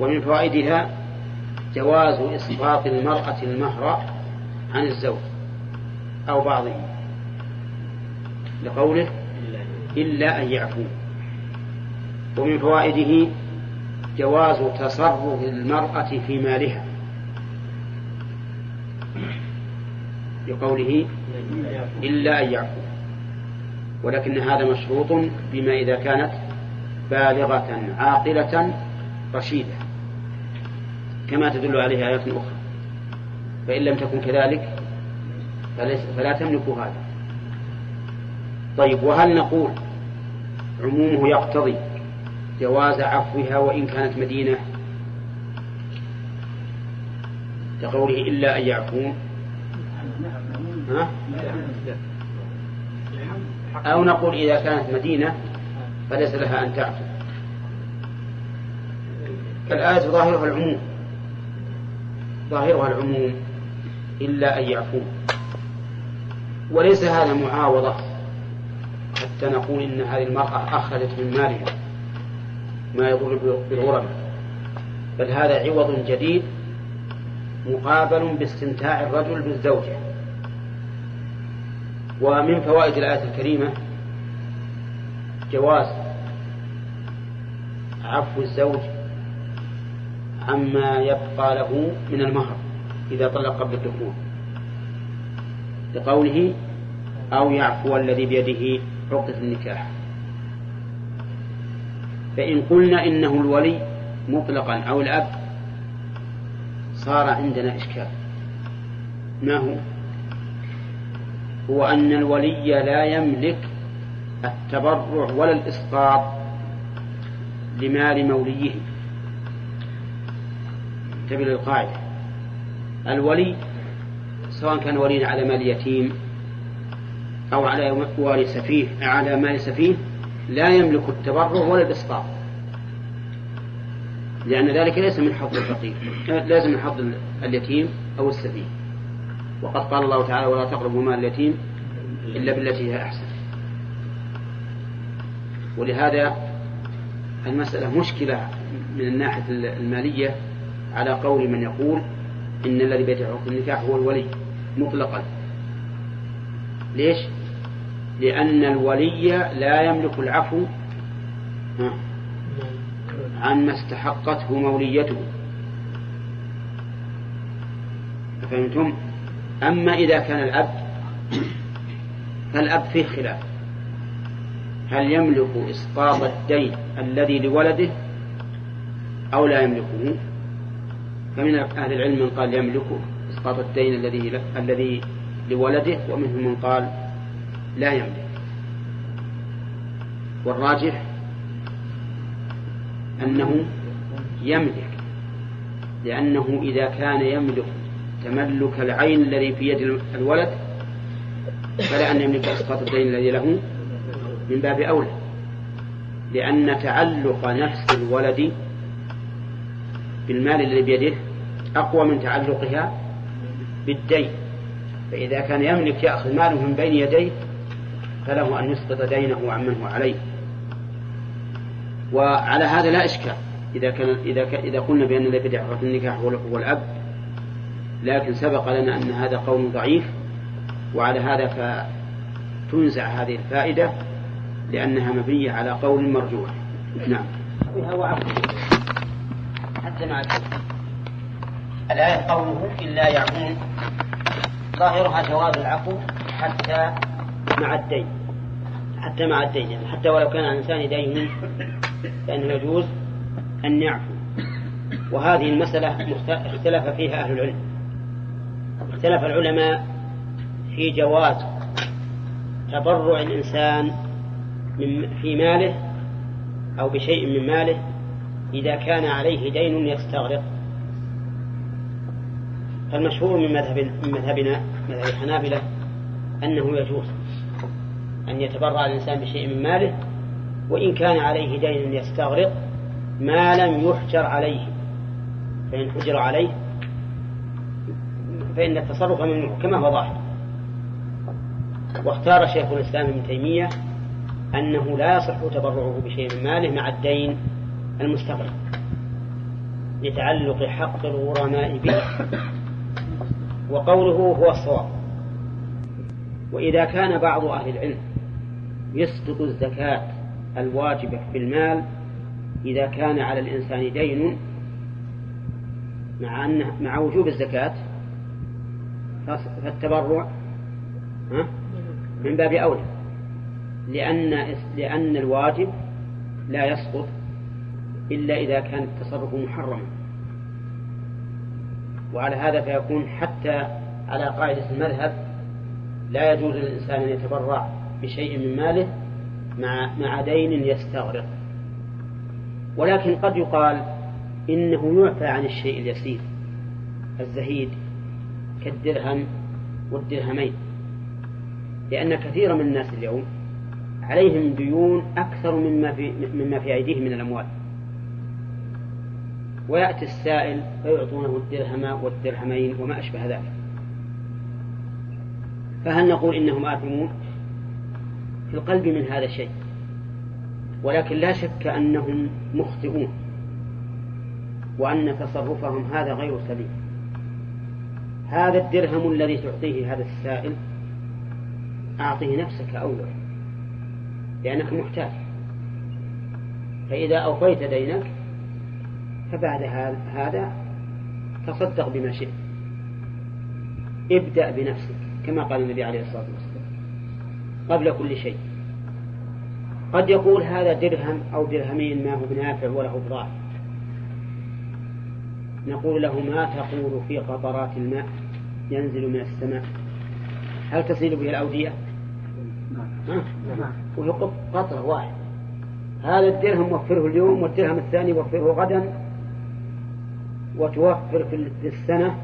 ومن فوائدها جواز إسقاط المرأة المهر عن الزوج أو بعضه. لقوله إلا أن يعفو. ومن فوائده جواز تصرف المرأة في مالها. لقوله إلا أن يعفو. ولكن هذا مشروط بما إذا كانت بالغة عاقلة رشيدة. كما تدل عليه آيات أخرى. فإن لم تكن كذلك فلا تملك هذا. طيب وهل نقول عمومه يقتضي جواز عفوها وإن كانت مدينة؟ كقوله إلا أن يعفون. أو نقول إذا كانت مدينة فليس لها أن تعفو فالآية ظاهرها العموم. ظاهرها العموم. إلا أن يعفون. وليس هذا معاوضة. حتى نقول إن هذه المرأة أخذت من مالها. ما يضر بالغرم بل هذا عوض جديد مقابل باستمتاع الرجل بالزوجة. ومن فوائد الآية الكريمة جواز عفو الزوج عما يبقى له من المهر إذا طلق قبل الدخول لقوله أو يعفو الذي بيده عقدة النكاح. فإن قلنا إنه الولي مطلقا أو الأب صار عندنا إشكال. ما هو؟ هو أن الولي لا يملك التبرع ولا الإسقاط لمال موليه. انتبه للقاعدة. الولي سواء كان وليا على مال يتيم أو على مال سفيه على مال سفيه لا يملك التبرع ولا الإسقاط. لأن ذلك ليس من حظ الفقير ليس من حظ اليتيم أو السفيه. وقد قال الله تعالى ولا تقربوا مال اليتيم إلا بالتي هي أحسن ولهذا المسألة مشكلة من الناحية المالية على قول من يقول إن الذي بيت حكم النكاح هو الولي مطلقا ليش؟ لأن الولي لا يملك العفو عما استحقته موليته فهمتم؟ أما إذا كان الأب فالأب فيه خلاف. هل يملك إسقاط الدين الذي لولده أو لا يملكه؟ فمن أهل العلم من قال يملكه إسقاط الدين الذي الذي لولده ومنهم من قال لا يملك. والراجح أنه يملك لأنه إذا كان يملك تملك العين الذي في يد الولد فلا أن يملك إسقاط الدين الذي له من باب أولى. لأن تعلق نفس الولد بالمال الذي بيده أقوى من تعلقها بالدين. فإذا كان يملك يأخذ ماله من بين يديه فله أن يسقط دينه عمن هو عليه. وعلى هذا لا إشكال. إذا كان إذا. إذا قلنا بأن الذي بدع النكاح هو الأب لكن سبق لنا أن هذا قول ضعيف وعلى هذا فتنزع هذه الفائدة لأنها مبنية على قول مرجوح نعم. حتى مع الآية قوله إلا يعفون ظاهرها جواز العفو حتى مع الدين. حتى مع الدين يعني حتى ولو كان الإنسان دين فإنه يجوز أن يعفو. وهذه المسألة اختلف فيها أهل العلم. اختلف العلماء في جواز تبرع الإنسان من في ماله أو بشيء من ماله إذا كان عليه دين يستغرق. فالمشهور من مذهب من مذهبنا مذهب الحنابلة أنه يجوز أن يتبرع الإنسان بشيء من ماله وإن كان عليه دين يستغرق ما لم يحجر عليه فإن حجر عليه فإن التصرف ممنوع كما هو ظاهر واختار شيخ الإسلام ابن تيمية أنه لا يصح تبرعه بشيء من ماله مع الدين المستغرق لتعلق حق الغرماء به. وقوله هو الصواب. وإذا كان بعض أهل العلم يسقط الزكاة الواجبة في المال إذا كان على الإنسان دين مع أنه مع وجوب الزكاة فالتبرع من باب أولى. لأن لأن الواجب لا يسقط إلا إذا كان التصرف محرما. وعلى هذا فيكون حتى على قاعدة المذهب لا يجوز للإنسان أن يتبرع بشيء من ماله مع مع دين يستغرق. ولكن قد يقال إنه يعفى عن الشيء اليسير الزهيد. كالدرهم والدرهمين. لأن كثيرا من الناس اليوم عليهم ديون أكثر مما في مما في أيديهم من الأموال. ويأتي السائل فيعطونه الدرهم والدرهمين وما أشبه ذلك. فهل نقول إنهم آثمون؟ في القلب من هذا الشيء. ولكن لا شك أنهم مخطئون. وأن تصرفهم هذا غير سليم. هذا الدرهم الذي تعطيه هذا السائل أعطه نفسك أولى لأنك محتاج. فإذا أوفيت دينك فبعد هذا تصدق بما شئت. ابدأ بنفسك كما قال النبي عليه الصلاة والسلام قبل كل شيء. قد يقول هذا درهم أو درهمين ما هو بنافع وله بضاعة نقول له ما تقول في قطرات الماء ينزل من السماء؟ هل تصير به الأودية؟ نعم وهي قطرة واحد هذا الدرهم وفره اليوم والدرهم الثاني وفره غدا وتوفر في السنة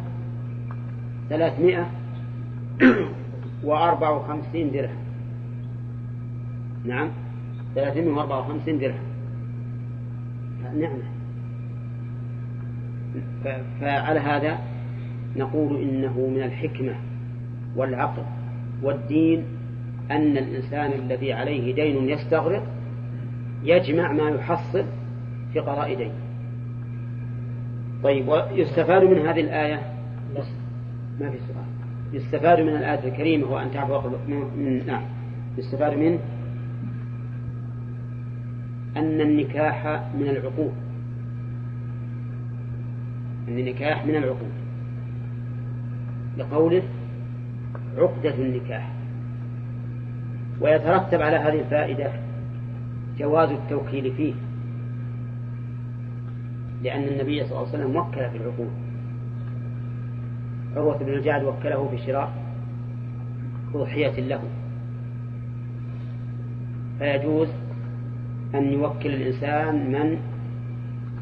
ثلاثمائة وأربع وخمسين درهم. نعم ثلاثمائة وأربع وخمسين درهم. نعمة فعلى هذا نقول إنه من الحكمة والعقل والدين أن الإنسان الذي عليه دين يستغرق يجمع ما يحصل في قضاء دين. طيب ويستفاد من هذه الآية؟ ما في سؤال. يستفاد من الآية الكريمة هو أن تعفو من نعم. يستفاد من أن النكاح من العقود أن النكاح من العقود لقوله عقدة النكاح. ويترتب على هذه الفائدة جواز التوكيل فيه لأن النبي صلى الله عليه وسلم وكل في العقود عروة بن الجعد وكله في شراء أضحية له. فيجوز أن يوكل الإنسان من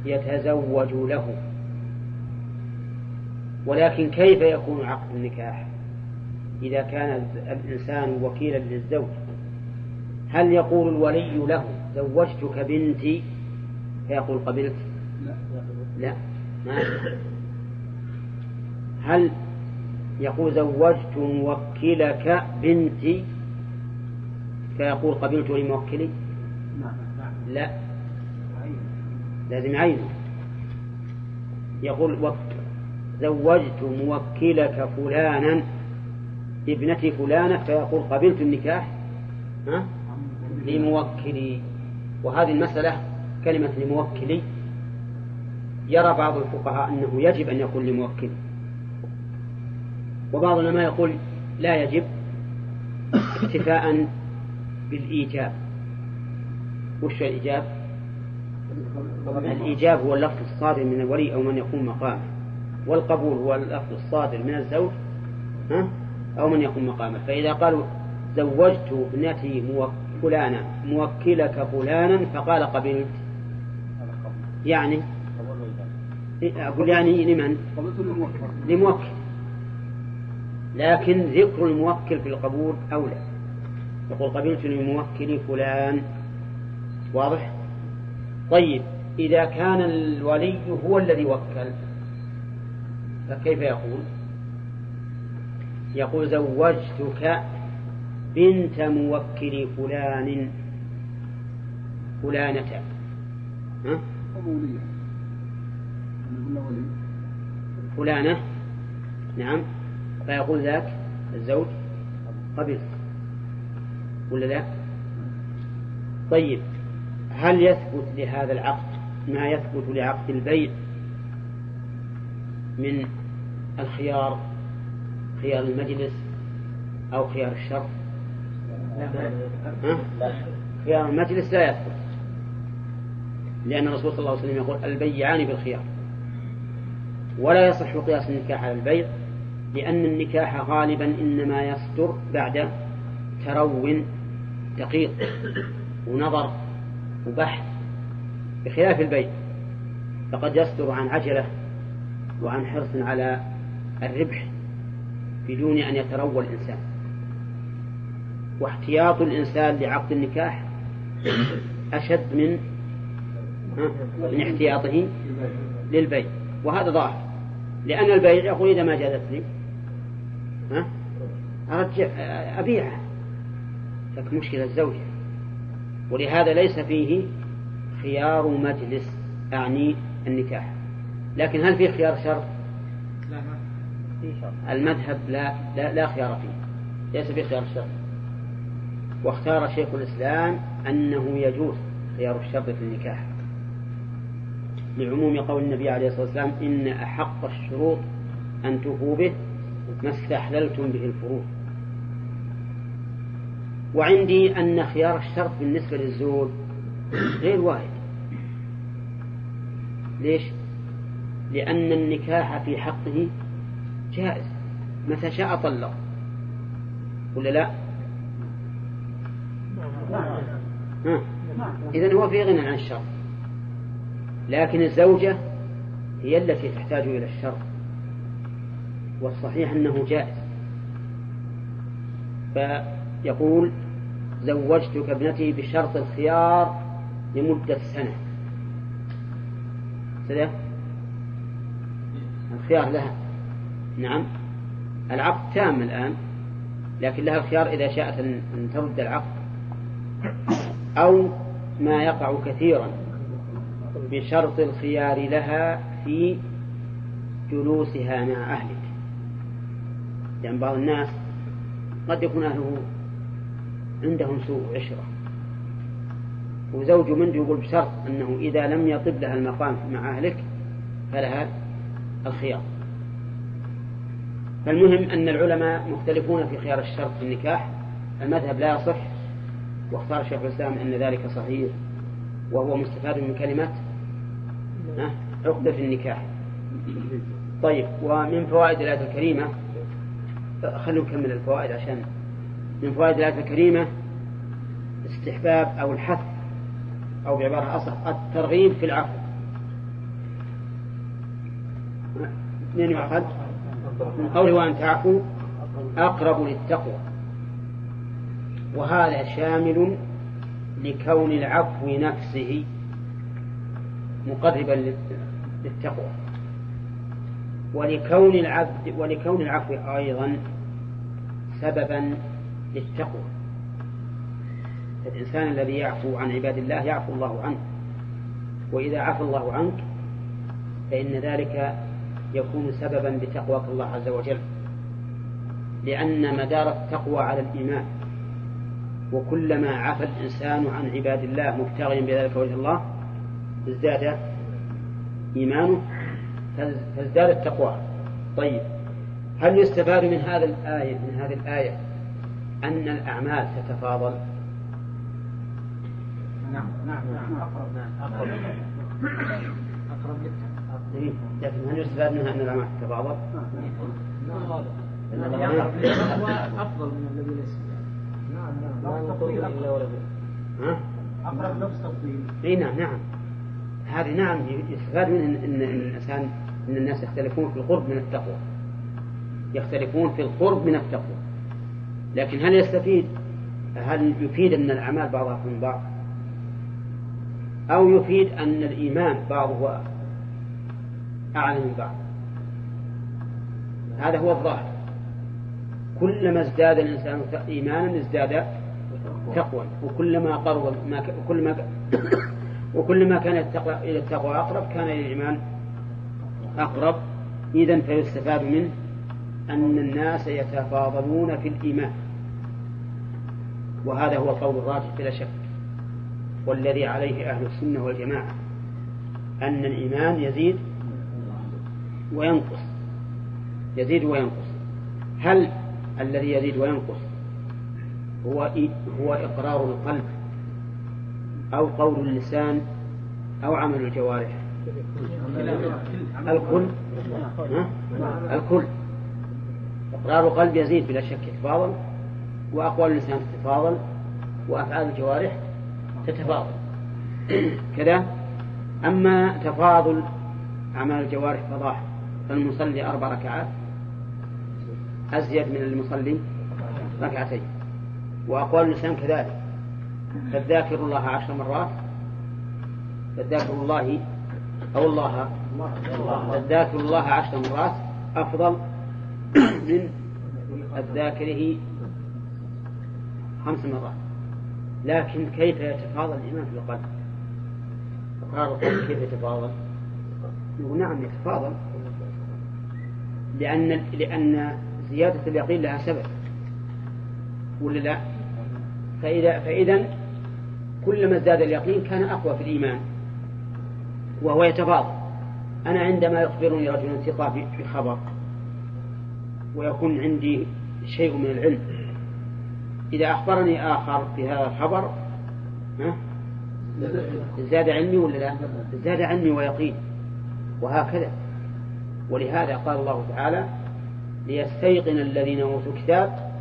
يتزوج له. ولكن كيف يكون عقد النكاح إذا كان الإنسان وكيلا للزوج؟ هل يقول الولي له زوجتك بنتي؟ فيقول قبلت؟ لا. ما هل يقول زوجت موكلك بنتي؟ فيقول قبلت لموكلي؟ لا. لازم عينه. يقول زوجت موكلك فلانا ابنتي فلانة فيقول قبلت النكاح ها؟ لموكلي. وهذه المسألة كلمة لموكلي. يرى بعض الفقهاء أنه يجب أن يكون لموكل. وبعض العلماء يقول لا يجب اكتفاء بالإيجاب. وش الإيجاب؟ الإيجاب هو اللفظ الصادر من الولي أو من يقوم مقامه. والقبول هو اللفظ الصادر من الزوج ها؟ أو من يقوم مقامه. فإذا قالوا زوجت ابنتي فلانا موكلك فلانا فقال قبلت. يعني؟ أقول يعني لمن؟ لموكل. لكن ذكر الموكل في القبول أولى. يقول قبلت لموكل فلان. واضح؟ طيب إذا كان الولي هو الذي وكل. فكيف يقول؟ يقول زوجتك بنت موكل فلان فلانة. ها؟ فلانة. نعم. فيقول ذاك الزوج قبل. ولا لا؟ طيب. هل يثبت لهذا العقد ما يثبت لعقد البيع؟ من الخيار خيار المجلس أو خيار الشرط خيار المجلس لا يثبت لأن الرسول صلى الله عليه وسلم يقول البيعان بالخيار. ولا يصح قياس النكاح على البيع لأن النكاح غالبا إنما يصدر بعد ترو دقيق ونظر وبحث بخلاف البيع. فقد يصدر عن عجلة وعن حرص على الربح بدون أن يتروى الإنسان. واحتياط الإنسان لعقد النكاح أشد من من احتياطه للبيع. وهذا ظاهر. لأن البيع يقول إذا ما جازت لي أرجع أبيعها لك مشكلة الزوجة. ولهذا ليس فيه خيار مجلس أعني النكاح. لكن هل فيه خيار شرط؟ لا ما المذهب لا لا, لا خيار فيه. ليس فيه خيار شرط واختار شيخ الإسلام أنه يجوز خيار الشرط في النكاح. لعموم قول النبي عليه الصلاة والسلام إن أحق الشروط أن توفوا به ما استحللتم به الفروض. وعندي أن خيار الشرط بالنسبة للزوج غير واحد. ليش؟ لأن النكاح في حقه جائز. متى شاء طلق. ولا لا؟ إذن هو في غنى عن الشرط لكن الزوجة هي التي تحتاج إلى الشرط والصحيح أنه جائز. فيقول زوجتك ابنتي بشرط الخيار لمدة سنة. كذا الخيار لها. نعم. العقد تام الآن لكن لها الخيار إذا شاءت أن ترد العقد. أو ما يقع كثيرا بشرط الخيار لها في جلوسها مع أهلك. لأن يعني بعض الناس قد يكون أهله عندهم سوء عشرة. وزوج منه يقول بشرط أنه إذا لم يطب لها المقام مع أهلك فلها الخيار. فالمهم أن العلماء مختلفون في خيار الشرط في النكاح. المذهب لا يصح واختار شيخ الإسلام أن ذلك صحيح وهو مستفاد من كلمة عقدة النكاح. طيب ومن فوائد الآية الكريمة خلوا نكمل الفوائد عشان من فوائد الآية الكريمة استحباب أو الحث أو بعبارة أصح الترغيب في العفو من يؤخذ من قوله وأن تعفو أقرب للتقوى. وهذا شامل لكون العفو نفسه مقربا للتقوى. ولكون العبد ولكون العفو أيضا سببا للتقوى. الإنسان الذي يعفو عن عباد الله يعفو الله عنه. وإذا عفى الله عنك فإن ذلك يكون سببا بتقواك الله عز وجل. لأن مدار التقوى على الإيمان وكلما عفى الإنسان عن عباد الله مبتغيا بذلك وجه الله ازداد إيمانه تزداد التقوى. طيب هل يستفاد من هذا الآية من هذه الآية أن الأعمال تتفاضل؟ نعم نعم نعم. أقرب نعم أقرب أقرب لكن هل يستفاد منها أن الأعمال تتفاضل؟ أفضل من الذي ليس نعم نعم. لا تفضيل؟ أقرب نفس تفضيل إي نعم نعم. هذه نعم يستفاد من إن, إن الإنسان إن الناس يختلفون في القرب من التقوى. يختلفون في القرب من التقوى. لكن هل يستفيد؟ هل يفيد أن الأعمال بعضها من بعض؟ أو يفيد أن الإيمان بعضه أعلى من بعض هذا هو الظاهر. كلما ازداد الإنسان إيمانا ازداد تقوى. وكلما قرب ما وكلما وكلما كان التقوى إلى التقوى أقرب كان إلى الإيمان أقرب. إذا فيستفاد منه أن الناس يتفاضلون في الإيمان. وهذا هو القول الراجح بلا شك. والذي عليه أهل السنة والجماعة. أن الإيمان يزيد وينقص. يزيد وينقص. هل الذي يزيد وينقص هو هو إقرار القلب أو قول اللسان أو عمل الجوارح؟ الكل. الكل. إقرار القلب يزيد بلا شك يتفاضل وأقوال اللسان تتفاضل وأفعال الجوارح تتفاضل. كذا. أما تفاضل أعمال الجوارح فضاح فالمصلي أربع ركعات. أزيد من المصلي ركعتين. وأقوال اللسان كذلك. فالذاكر الله عشر مرات. فالذاكر الله أو الله. الذاكر الله عشر مرات. أفضل من الذاكره خمس مرات. لكن كيف يتفاضل الإيمان في القلب؟ القلب كيف يتفاضل؟ نعم يتفاضل. لأن لأن زيادة اليقين لها سبب. ولا لا؟ فإذا فإذا كلما ازداد اليقين كان أقوى في الإيمان وهو يتفاضل أنا عندما يخبرني رجل ثقة بخبر ويكون عندي شيء من العلم إذا أخبرني آخر بهذا الخبر زاد علمي ولا لا؟ زاد علمي ويقين وهكذا. ولهذا قال الله تعالى ليستيقن الذين أوتوا الكتاب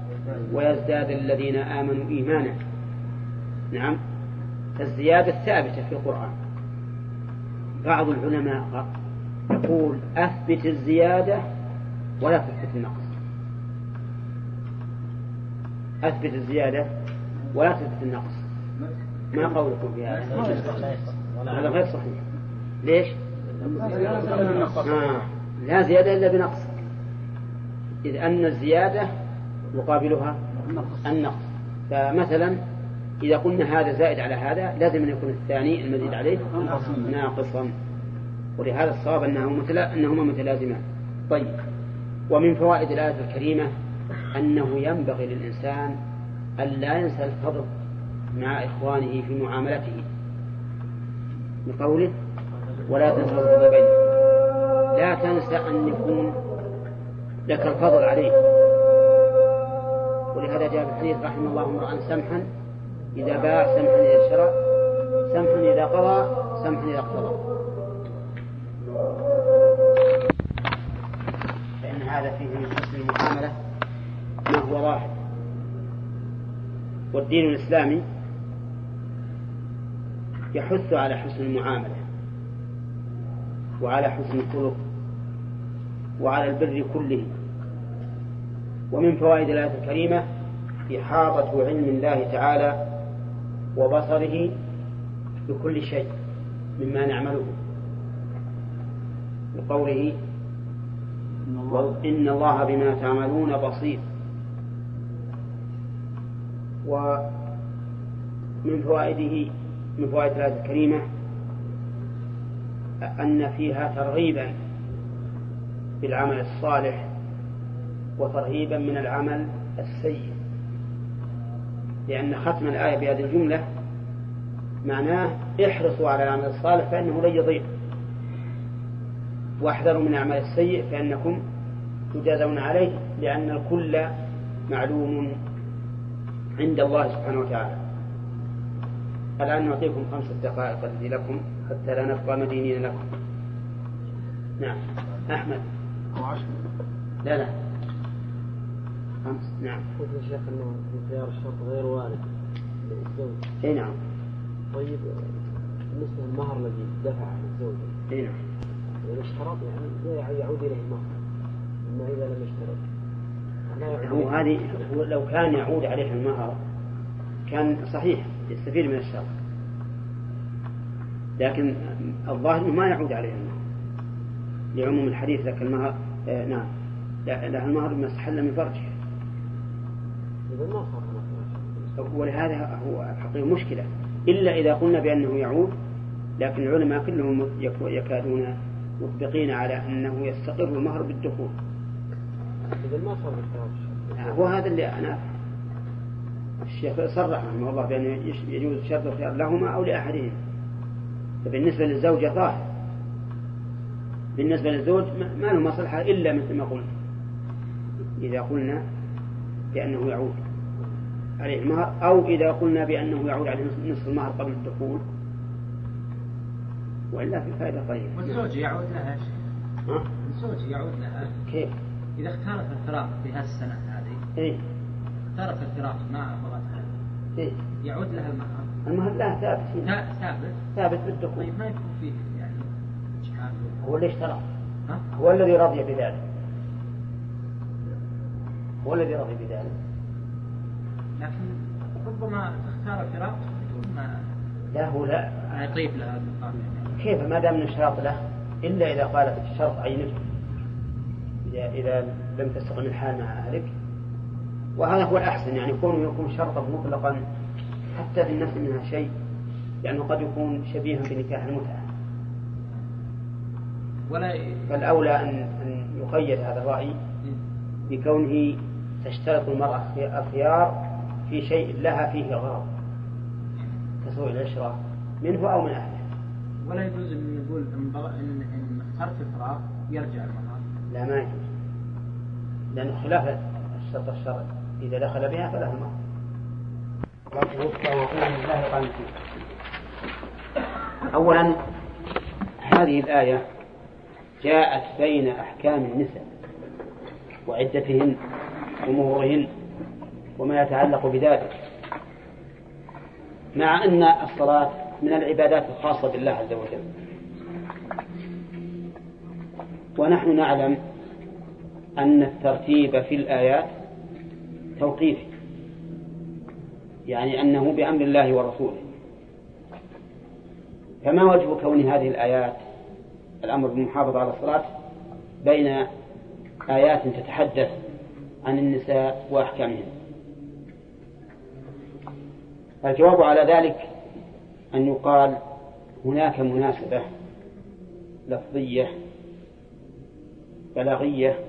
ويزداد الذين آمنوا إيمانا. نعم. فالزيادة ثابتة في القرآن. بعض العلماء يقول أثبت الزيادة ولا تثبت النقص. أثبت الزيادة ولا تثبت النقص. ما قولكم في هذا؟ هذا غير صحيح. ليش؟ آه. لا زيادة إلا بنقص. إذ أن الزيادة يقابلها النقص. فمثلا إذا قلنا هذا زائد على هذا لازم أن يكون الثاني المزيد عليه ناقصا. ولهذا الصواب أنهما أنهما متلازمان. طيب. ومن فوائد الآية الكريمة أنه ينبغي للإنسان أن لا ينسى الفضل مع إخوانه في معاملته. بقوله ولا تنسى الفضل بينكم. لا تنسى أن يكون لك الفضل عليه. ولهذا جاء في الحديث رحم الله امرأ سمحا إذا باع سمحا إذا اشترى سمحا إذا قضى سمحا إذا اقتضى فإن هذا فيه من حسن المعاملة ما هو ظاهر والدين الإسلامي يحث على حسن المعاملة وعلى حسن الخلق. وعلى البر كله. ومن فوائد الآية الكريمة إحاطة علم الله تعالى وبصره بكل شيء مما نعمله. بقوله إن الله بما تعملون بصير. ومن فوائده من فوائد الآية الكريمة أن فيها ترغيبا بالعمل الصالح وترهيبا من العمل السيء. لأن ختم الآية بهذه الجملة معناه احرصوا على العمل الصالح فإنه لن يضيع. وأحذروا من الأعمال السيء فإنكم تجازون عليه لأن الكل معلوم عند الله سبحانه وتعالى. الآن نعطيكم خمسة دقائق التي لكم حتى لا نبقى مدينين لكم. نعم. أحمد. لا لا. خمس. نعم. قلت يا شيخ إنه في خيار الشرط غير وارد للزوج. إي نعم. طيب بالنسبة للمهر الذي دفع الزوج إي نعم. إذا اشترط يعني يعود إليه المهر اما إذا لم يشترط. هو هذه هو لو كان يعود عليه المهر كان صحيح يستفيد من الشرط. لكن الظاهر إنه ما يعود عليه المهر. لعموم الحديث ذاك المهر آه نعم. لا المهر ما استحل من فرجه. إذا ما صار ولهذا هو الحقيقة مشكلة. إلا إذا قلنا بأنه يعود لكن العلماء كلهم يكادون مطبقين على أنه يستقر المهر بالدخول. إذا ما صار هو هذا اللي أنا الشيخ صرح رحمه الله بأنه يجوز شرط الخيار لهما أو لأحدهما. فبالنسبة للزوجة ظاهر بالنسبة للزوج ما له مصلحة إلا مثل ما قلنا إذا قلنا بأنه يعود عليه المهر أو إذا قلنا بأنه يعود عليه نصف المهر قبل الدخول. وإلا في فائدة طيبة. والزوج يعود لها شيء الزوج يعود لها. كيف؟ إذا اختارت الفراق في هالسنة هذه إيه؟ اختارت الفراق مع مراتها إيه؟ يعود لها المهر. المهر لا ثابت ثابت. ثابت بالدخول. طيب ما يكون فيه هو اللي اشترى هو الذي رضي بذلك. هو الذي رضي بذلك. لكن ربما تختار فراق بدون ما لا هو لا. يطيب لها كيف؟ ما دام نشاط له إلا إذا قالت الشرط عينته إذا إذا لم تستقم الحال مع أهلك. وهذا هو الأحسن يعني كونه يكون شرطا مطلقا حتى في النفس منها شيء لأنه قد يكون شبيها بنكاح المتعة. ولا فالاولى ان أن يقيد هذا الرأي بكونه تشترط المرأة الخيار في شيء لها فيه غرض كسوء العشرة منه أو من أهله. ولا يجوز أن نقول إن إن اخترت الفراغ يرجع المرأة. لا ما يجوز. لأنه خلاف الشرط الشرعي إذا دخل بها فله المهر أولا هذه الآية جاءت بين أحكام النساء وعدتهن ومهورهن وما يتعلق بذلك مع أن الصلاة من العبادات الخاصة بالله عز وجل. ونحن نعلم أن الترتيب في الآيات توقيفي يعني أنه بأمر الله ورسوله. فما وجه كون هذه الآيات الأمر بالمحافظة على الصلاة بين آيات تتحدث عن النساء وأحكامهن. الجواب على ذلك أن يقال هناك مناسبة لفظية بلاغية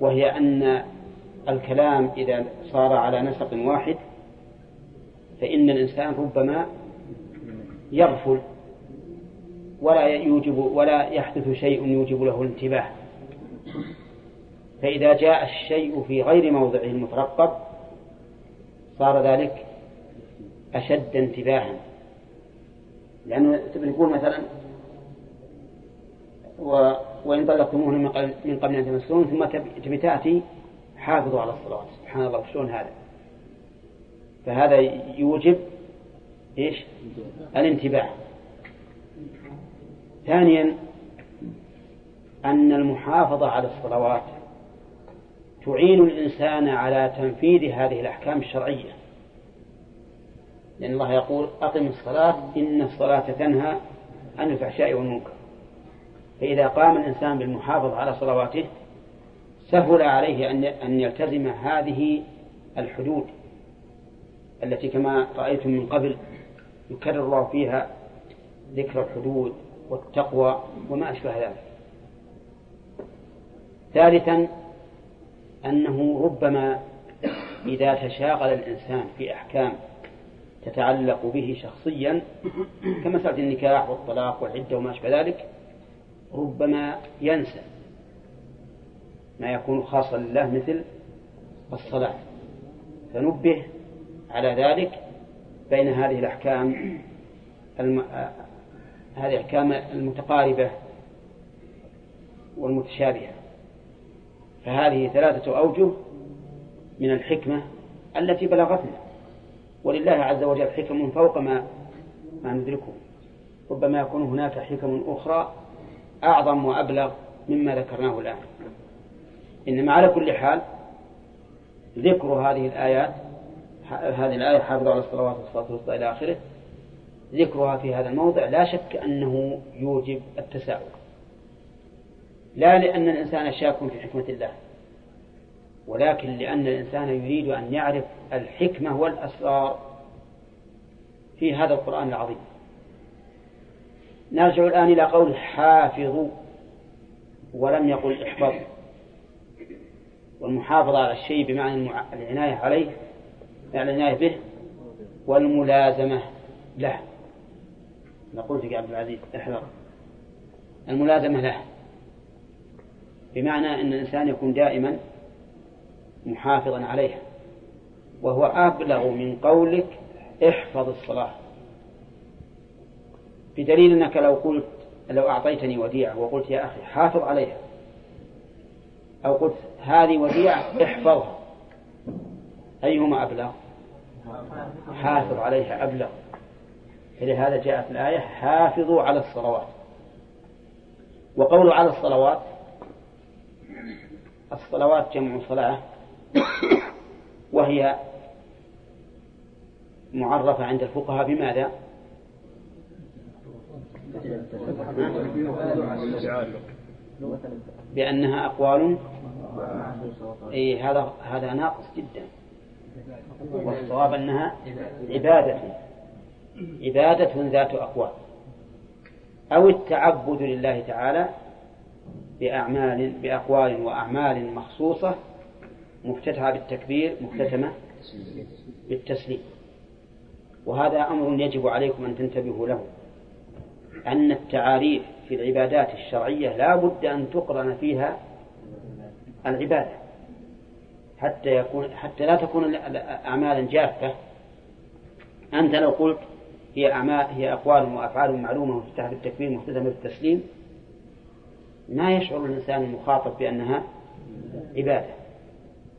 وهي أن الكلام إذا صار على نسق واحد فإن الإنسان ربما يغفل ولا يوجب ولا يحدث شيء يوجب له الانتباه. فإذا جاء الشيء في غير موضعه المترقب صار ذلك أشد انتباها. لأنه يقول مثلا و... وإن طلقتموهن من قبل أن تمسون ثم تبي تأتي حافظوا على الصلاة. سبحان الله شلون هذا؟ فهذا يوجب إيش؟ الانتباه. ثانيا أن المحافظة على الصلوات تعين الإنسان على تنفيذ هذه الأحكام الشرعية. لأن الله يقول أقم الصلاة إن الصلاة تنهى عن الفحشاء والمنكر. فإذا قام الإنسان بالمحافظة على صلواته سهل عليه أن يلتزم هذه الحدود التي كما رأيتم من قبل يكرر الله فيها ذكر الحدود. والتقوى وما أشبه ذلك ثالثا أنه ربما إذا تشاغل الإنسان في أحكام تتعلق به شخصيا كمسألة النكاح والطلاق والعدة وما أشبه ذلك ربما ينسى ما يكون خاصا لله مثل الصلاة فنبه على ذلك بين هذه الأحكام. هذه الأحكام المتقاربة والمتشابهة. فهذه ثلاثة أوجه من الحكمة التي بلغتنا. ولله عز وجل حكم فوق ما ما ندركه. ربما يكون هناك حكم أخرى أعظم وأبلغ مما ذكرناه الآن. إنما على كل حال ذكر هذه الآيات هذه الآية حافظ على الصلوات والصلاة الوسطى إلى آخره. ذكرها في هذا الموضع لا شك أنه يوجب التساؤل. لا لأن الإنسان شاك في حكمة الله ولكن لأن الإنسان يريد أن يعرف الحكمة والأسرار في هذا القرآن العظيم. نرجع الآن إلى قول حافظوا ولم يقل احفظ. والمحافظة على الشيء بمعنى العناية عليه يعني العناية به والملازمة له. نقول في عبد العزيز احذر. الملازمة له. بمعنى أن الإنسان يكون دائما محافظا عليها. وهو أبلغ من قولك احفظ الصلاة. بدليل أنك لو قلت لو أعطيتني وديعة وقلت يا أخي حافظ عليها أو قلت هذه وديعة احفظها. أيهما أبلغ؟ حافظ عليها أبلغ. فلهذا جاءت الآية حافظوا على الصلوات. وقول على الصلوات الصلوات جمع صلاة وهي معرفة عند الفقهاء بماذا؟ بأنها أقوال أي هذا هذا ناقص جدا. والصواب أنها عبادة. عبادة ذات أقوال أو التعبد لله تعالى بأعمال بأقوال وأعمال مخصوصة مفتتحة بالتكبير مختتمة بالتسليم. وهذا أمر يجب عليكم أن تنتبهوا له أن التعاريف في العبادات الشرعية لا بد أن تقرن فيها العبادة حتى يكون حتى لا تكون أعمالا جافة. أنت لو قلت هي أعمال هي أقوال وأفعال معلومة مفتتحة بالتكبير مختتمة بالتسليم. ما يشعر الإنسان المخاطب بأنها عبادة.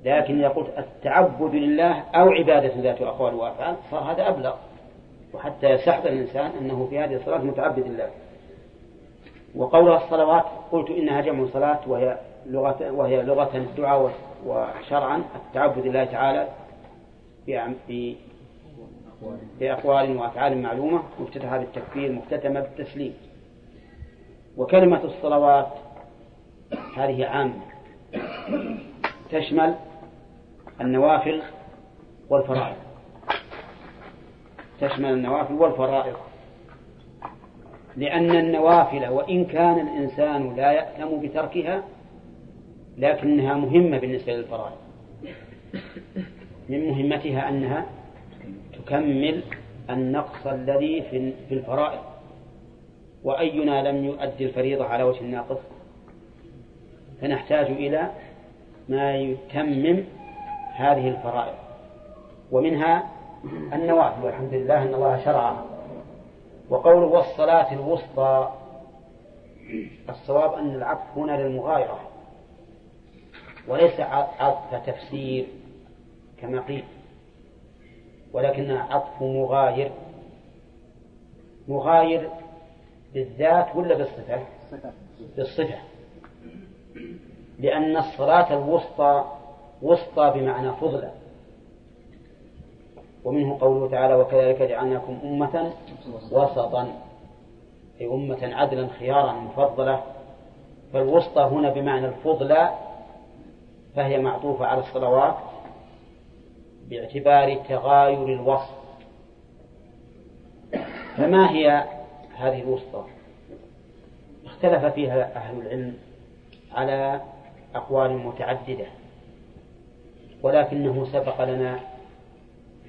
لكن إذا قلت التعبد لله أو عبادة ذات أقوال وأفعال صار هذا أبلغ. وحتى يستحضر الإنسان أنه في هذه الصلاة متعبد لله. وقولها الصلوات قلت إنها جمع صلاة وهي لغة وهي لغة الدعاء وشرعا التعبد لله تعالى بأقوال وأفعال معلومة مفتتحة بالتكبير مختتمة بالتسليم. وكلمة الصلوات هذه عامة. تشمل النوافل والفرائض. تشمل النوافل والفرائض. لأن النوافل وإن كان الإنسان لا يأتم بتركها لكنها مهمة بالنسبة للفرائض. من مهمتها أنها تكمل النقص الذي في الفرائض؟ وأينا لم يؤدي الفريضة على وجه الناقص؟ فنحتاج إلى ما يتمم هذه الفرائض. ومنها النوافل والحمد لله أن الله شرعها وقول والصلاة الوسطى الصواب أن العطف هنا للمغايرة. وليس عطف تفسير كما قيل. ولكنها عطف مغاير. مغاير بالذات ولا بالصفة؟ بالصفة. لأن الصلاة الوسطى وسطى بمعنى فضلة. ومنه قوله تعالى وكذلك جعلناكم أمة وسطا. أي أمة عدلا خيارا مفضلة. فالوسطى هنا بمعنى الفضلى فهي معطوفة على الصلوات. باعتبار تغاير الوصف. فما هي هذه الوسطى اختلف فيها أهل العلم على أقوال متعددة ولكنه سبق لنا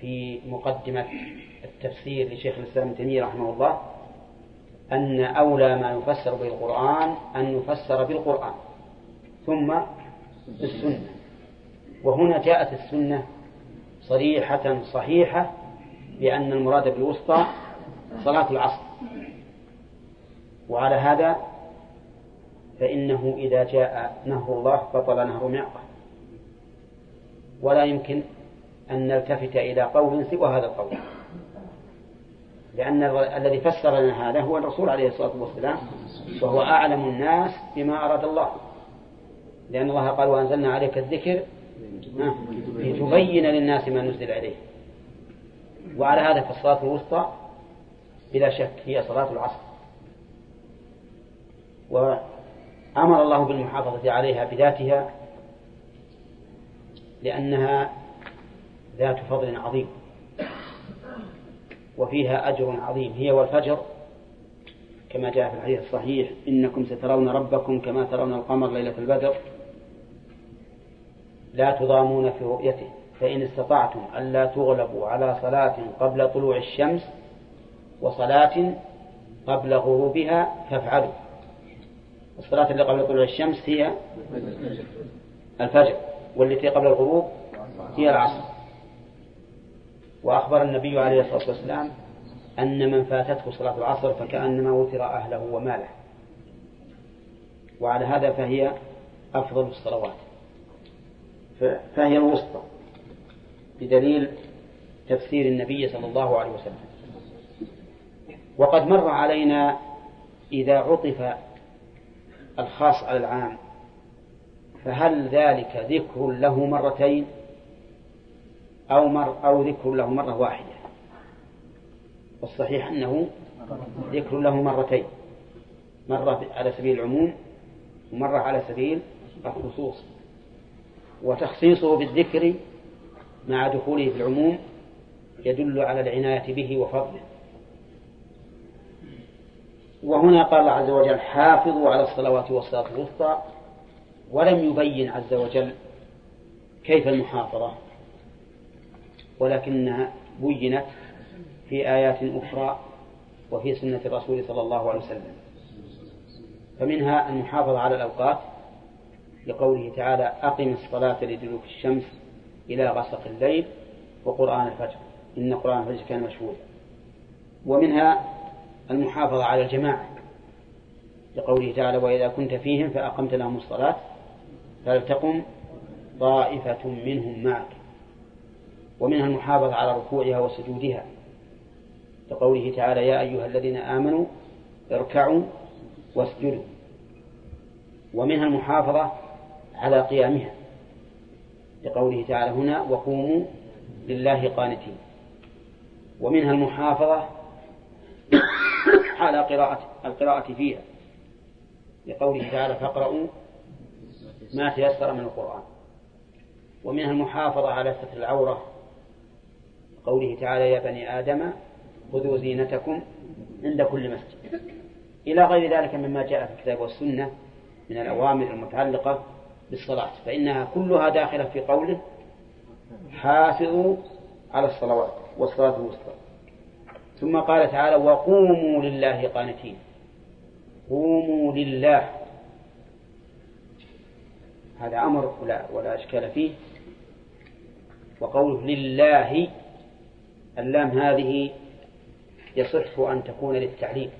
في مقدمة التفسير لشيخ الإسلام ابن تيمية رحمه الله أن أولى ما يفسر به القرآن أن يفسر بالقرآن ثم بالسنة. وهنا جاءت السنة صريحة صحيحة بأن المراد بالوسطى صلاة العصر. وعلى هذا فإنه إذا جاء نهر الله بطل نهر معقة. ولا يمكن أن نلتفت إلى قول سوى هذا القول. لأن الذي فسر لنا هذا هو الرسول عليه الصلاة والسلام وهو أعلم الناس بما أراد الله. لأن الله قال وأنزلنا عليك الذكر لتبين للناس ما نزل عليه. وعلى هذا فالصلاة الوسطى بلا شك هي صلاة العصر. وأمر الله بالمحافظة عليها بذاتها لأنها ذات فضل عظيم. وفيها أجر عظيم. هي والفجر. كما جاء في الحديث الصحيح إنكم سترون ربكم كما ترون القمر ليلة البدر. لا تضامون في رؤيته فإن استطعتم ألا تغلبوا على صلاة قبل طلوع الشمس وصلاة قبل غروبها فافعلوا. الصلاة اللي قبل طلوع الشمس هي الفجر والتي قبل الغروب هي العصر. وأخبر النبي عليه الصلاة والسلام أن من فاتته صلاة العصر فكأنما وتر أهله وماله. وعلى هذا فهي أفضل الصلوات. فهي الوسطى بدليل تفسير النبي صلى الله عليه وسلم. وقد مر علينا إذا عطف الخاص على العام فهل ذلك ذكر له مرتين؟ أو مر أو ذكر له مرة واحدة. والصحيح أنه ذكر له مرتين مرة على سبيل العموم ومرة على سبيل الخصوص. وتخصيصه بالذكر مع دخوله في العموم يدل على العناية به وفضله. وهنا قال الله عز وجل حافظوا على الصلوات والصلاة الوسطى ولم يبين عز وجل كيف المحافظة. ولكنها بينت في آيات أخرى وفي سنة الرسول صلى الله عليه وسلم. فمنها المحافظة على الأوقات لقوله تعالى أقم الصلاة لدلوك الشمس إلى غسق الليل وقرآن الفجر. إن قرآن الفجر كان مشهودا. ومنها المحافظة على الجماعة لقوله تعالى وإذا كنت فيهم فأقمت لهم الصلاة فلتقم طائفة منهم معك. ومنها المحافظة على ركوعها وسجودها لقوله تعالى يا أيها الذين آمنوا اركعوا واسجدوا. ومنها المحافظة على قيامها. لقوله تعالى هنا وقوموا لله قانتين ومنها المحافظة على قراءة القراءة فيها. لقوله تعالى فاقرؤوا ما تيسر من القرآن ومنها المحافظة على ستر العورة. قوله تعالى يا بني آدم خذوا زينتكم عند كل مسجد إلى غير ذلك مما جاء في الكتاب والسنة من الأوامر المتعلقة بالصلاة فإنها كلها داخلة في قوله حافظوا على الصلوات والصلاة الوسطى. ثم قال تعالى وقوموا لله قانتين. قوموا لله. هذا أمر ولا, ولا أشكال فيه. وقوله لله اللام هذه يصح أن تكون للتعليل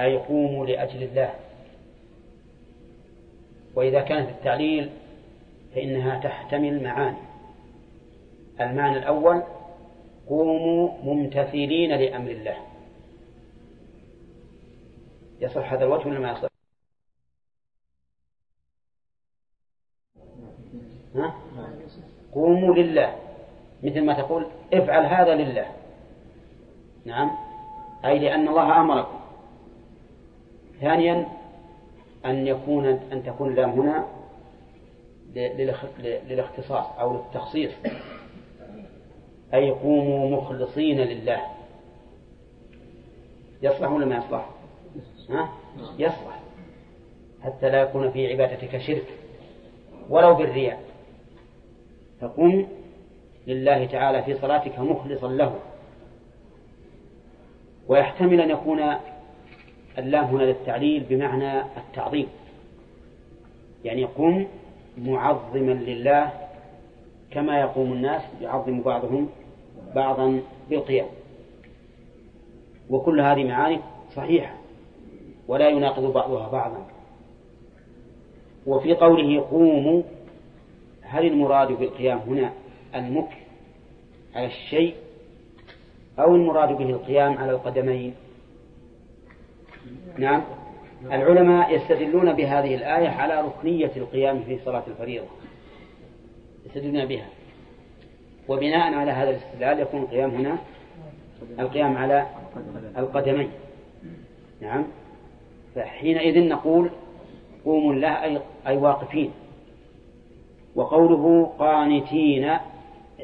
أي قوموا لأجل الله. وإذا كانت التعليل فإنها تحتمل معاني المعنى الأول قوموا ممتثلين لأمر الله. يصح هذا الوجه ولا ما يصح؟ ها؟ قوموا لله. مثل ما تقول افعل هذا لله. نعم. أي لأن الله أمركم. ثانيا أن يكون أن تكون اللام هنا للاختصاص أو للتخصيص. أي قوموا مخلصين لله. يصلح ولا ما يصلح؟ ها؟ يصلح. حتى لا يكون في عبادتك شرك. ولو بالرياء. فقم لله تعالى في صلاتك مخلصا له. ويحتمل أن يكون اللام هنا للتعليل بمعنى التعظيم. يعني قم معظما لله كما يقوم الناس يعظم بعضهم بعضا بالقيام. وكل هذه معاني صحيحة ولا يناقض بعضها بعضا. وفي قوله قوموا هل المراد بالقيام هنا المكر على الشيء أو المراد به القيام على القدمين؟ نعم. العلماء يستدلون بهذه الآية على ركنية القيام في صلاة الفريضة. يستدلون بها. وبناء على هذا الاستدلال يكون القيام هنا القيام على القدمين. نعم. فحينئذ نقول قوموا الله أي, واقفين. وقوله قانتين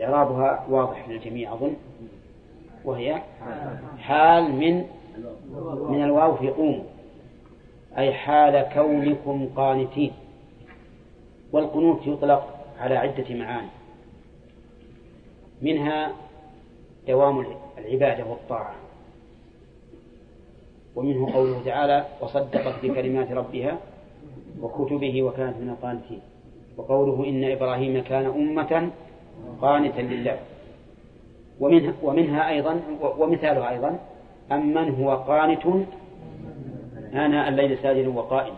إعرابها واضح للجميع أظن. وهي حال من من الواو في قوموا أي حال كونكم قانتين. والقنوت يطلق على عدة معاني. منها دوام العبادة والطاعة. ومنه قوله تعالى وصدقت بكلمات ربها وكتبه وكانت من القانتين. وقوله إن إبراهيم كان أمة قانتا لله. ومنها, ومنها أيضا ومثالها أيضا أمن هو قانت؟ آناء الليل ساجد وقائم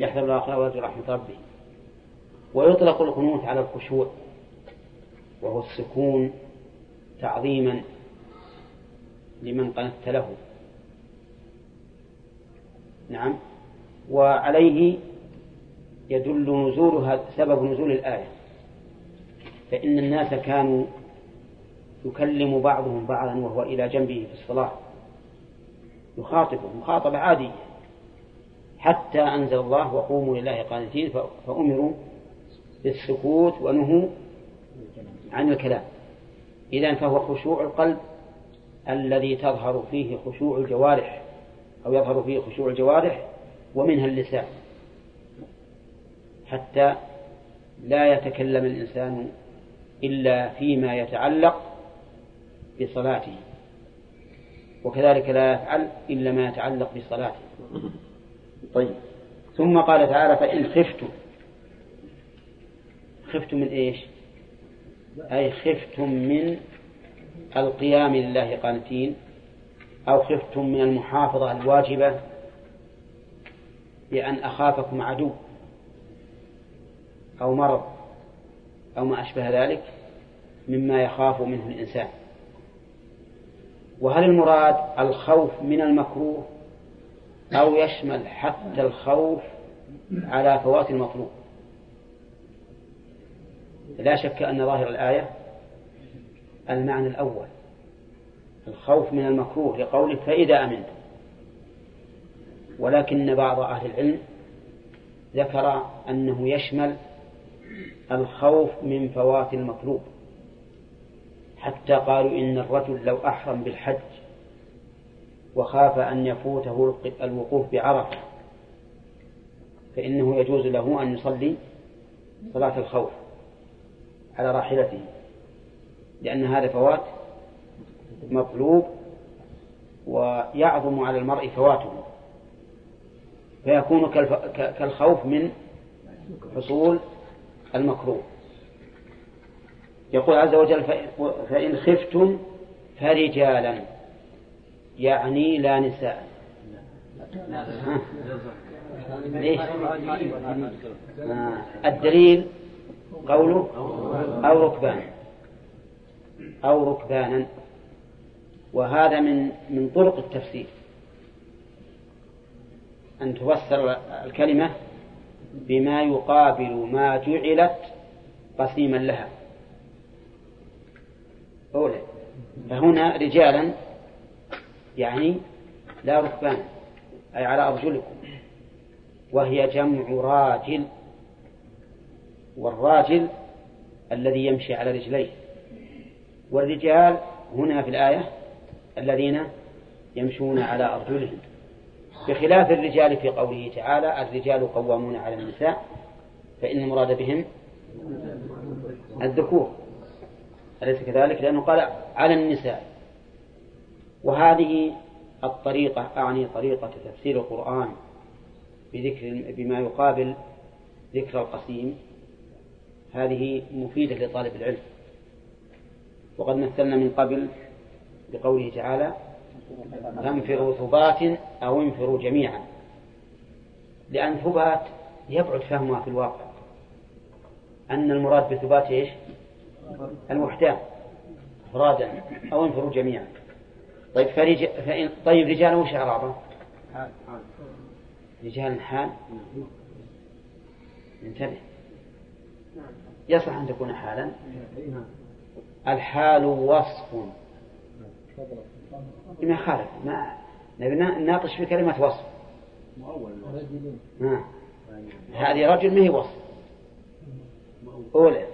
يحذر الآخرة ويرجو رحمة ربه. ويطلق القنوت على الخشوع. وهو السكون تعظيما لمن قنت له. نعم. وعليه يدل نزول سبب نزول الآية. فإن الناس كانوا يكلم بعضهم بعضا وهو إلى جنبه في الصلاة. يخاطبه مخاطبة عادية. حتى أنزل الله وقوموا لله قانتين فأمروا بالسكوت ونهوا عن الكلام. إذا فهو خشوع القلب الذي تظهر فيه خشوع الجوارح أو يظهر فيه خشوع الجوارح ومنها اللسان. حتى لا يتكلم الإنسان إلا فيما يتعلق بصلاته. وكذلك لا يفعل إلا ما يتعلق بصلاته. طيب. ثم قال تعالى فإن خفتم خفتم من إيش؟ أي خفتم من القيام لله قانتين أو خفتم من المحافظة الواجبة بأن أخافكم عدو أو مرض أو ما أشبه ذلك مما يخاف منه الإنسان. وهل المراد الخوف من المكروه أو يشمل حتى الخوف على فوات المطلوب؟ لا شك أن ظاهر الآية المعنى الأول الخوف من المكروه لقوله فإذا أمنتم ولكن بعض أهل العلم ذكر أنه يشمل الخوف من فوات المطلوب. حتى قالوا إن الرجل لو أحرم بالحج وخاف أن يفوته الوقوف بعرفة فإنه يجوز له أن يصلي صلاة الخوف على راحلته لأن هذا فوات مطلوب ويعظم على المرء فواته فيكون كالخوف من حصول المكروه. يقول عز وجل فإن خفتم فرجالا. يعني لا نساء. ليش؟ الدليل قوله أو ركبان. أو ركبانا. وهذا من من طرق التفسير. أن تفسر الكلمة بما يقابل ما جعلت قسيما لها. أولى فهنا رجالا يعني لا ركبان أي على أرجلكم. وهي جمع راجل والراجل الذي يمشي على رجليه. والرجال هنا في الآية الذين يمشون على أرجلهم. بخلاف الرجال في قوله تعالى الرجال قوامون على النساء فإن المراد بهم الذكور. أليس كذلك؟ لأنه قال على النساء. وهذه الطريقة أعني طريقة تفسير القرآن بذكر بما يقابل ذكر القسيم هذه مفيدة لطالب العلم. وقد مثلنا من قبل بقوله تعالى انفروا ثبات أو انفروا جميعا. لأن ثبات يبعد فهمها في الواقع. أن المراد بثبات إيش؟ الوحدان أفرادا أو انفروا جميعا. طيب فرج... فإن... طيب رجال وش إعرابه؟ رجال حال؟ انتبه. يصح أن تكون حالا؟ الحال وصف. ما خالف ما نبي نناقش في كلمة وصف. ما. هذه رجل ما هي وصف. أولى.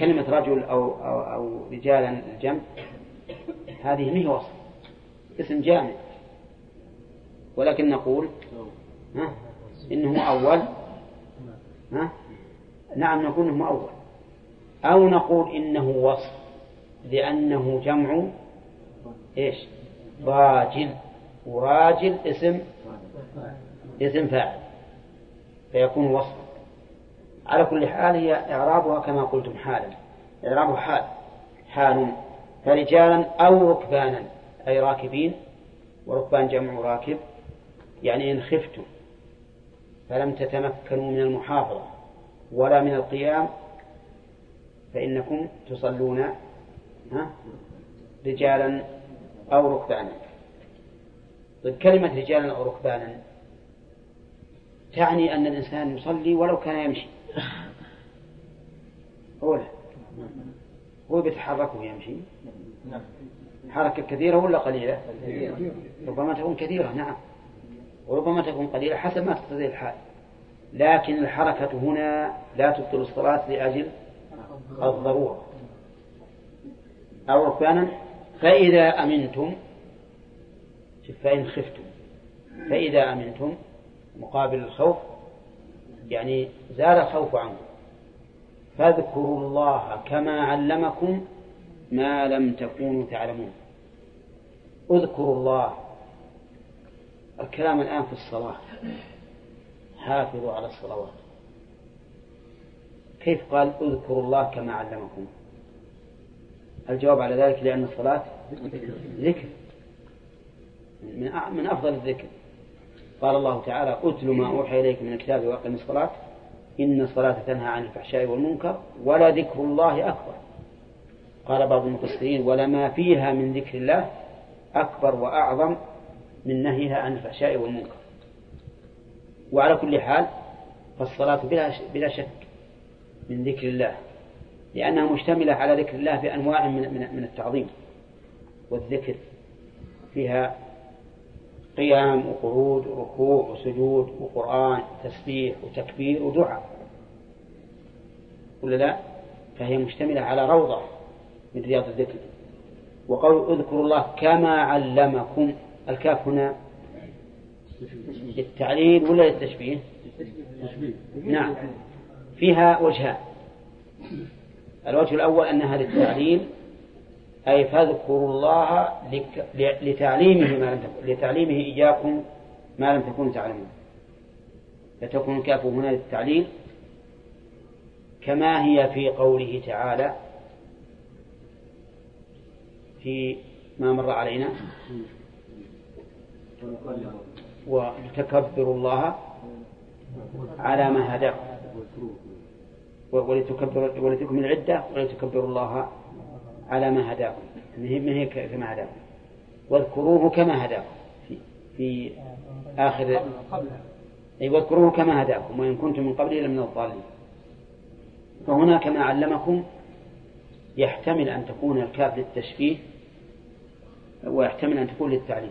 كلمة رجل أو أو, أو رجالا الجمع هذه ما هي وصف؟ اسم جامع. ولكن نقول ها إنه أول. ها نعم نقول إنه أول. أو نقول إنه وصف لأنه جمع إيش؟ راجل. وراجل اسم اسم فاعل. فيكون وصفا على كل حال هي إعرابها كما قلتم حالا. إعرابها حال. حال فرجالا أو ركبانا. أي راكبين وركبان جمع راكب. يعني إن خفتم فلم تتمكنوا من المحافظة ولا من القيام فإنكم تصلون رجالا أو ركبانا. طيب كلمة رجالا أو ركبانا تعني أن الإنسان يصلي ولو كان يمشي. أولا هو بيتحرك ويمشي حركة كثيرة ولا قليلة؟ ربما تكون كثيرة نعم. وربما تكون قليلة حسب ما تقتضي الحال. لكن الحركة هنا لا تبطل الصلاة لأجل الضرورة. أو ركبانا فإذا أمنتم فإن خفتم فإذا أمنتم مقابل الخوف يعني زال الخوف عنكم. فاذكروا الله كما علمكم ما لم تكونوا تعلمون. اذكروا الله. الكلام الآن في الصلاة. حافظوا على الصلوات. كيف قال اذكروا الله كما علمكم؟ الجواب على ذلك لأن الصلاة ذكر؟ من أفضل الذكر. قال الله تعالى اتل ما أوحي إليك من الكتاب وأقم الصلاة إن الصلاة تنهى عن الفحشاء والمنكر ولا ذكر الله أكبر. قال بعض المفسرين ولما فيها من ذكر الله أكبر وأعظم من نهيها عن الفحشاء والمنكر. وعلى كل حال فالصلاة بلا بلا شك من ذكر الله لأنها مشتملة على ذكر الله بأنواع من من التعظيم والذكر. فيها قيام وقعود وركوع وسجود وقرآن تسبيح وتكبير ودعاء. ولا لا؟ فهي مشتملة على روضة من رياض الذكر. وقول اذكروا الله كما علمكم الكاف هنا للتعليل ولا للتشبيه؟ نعم. فيها وجهان. الوجه الأول أنها للتعليل أي فاذكروا الله لتعليمه ما لم تكن لتعليمه إياكم ما لم تكونوا تعلمون. فتكون الكاف هنا للتعليل. كما هي في قوله تعالى في ما مر علينا. ولتكبروا الله على ما هداكم. ولتكبروا ولتكملوا العدة ولتكبروا الله على ما هداكم. ما هي كما هداكم. واذكروه كما هداكم. في, في آخر أي واذكروه كما هداكم. وإن كنتم من قبله لمن الضالين. فهنا كما علمكم يحتمل أن تكون الكاف للتشبيه ويحتمل أن تكون للتعليم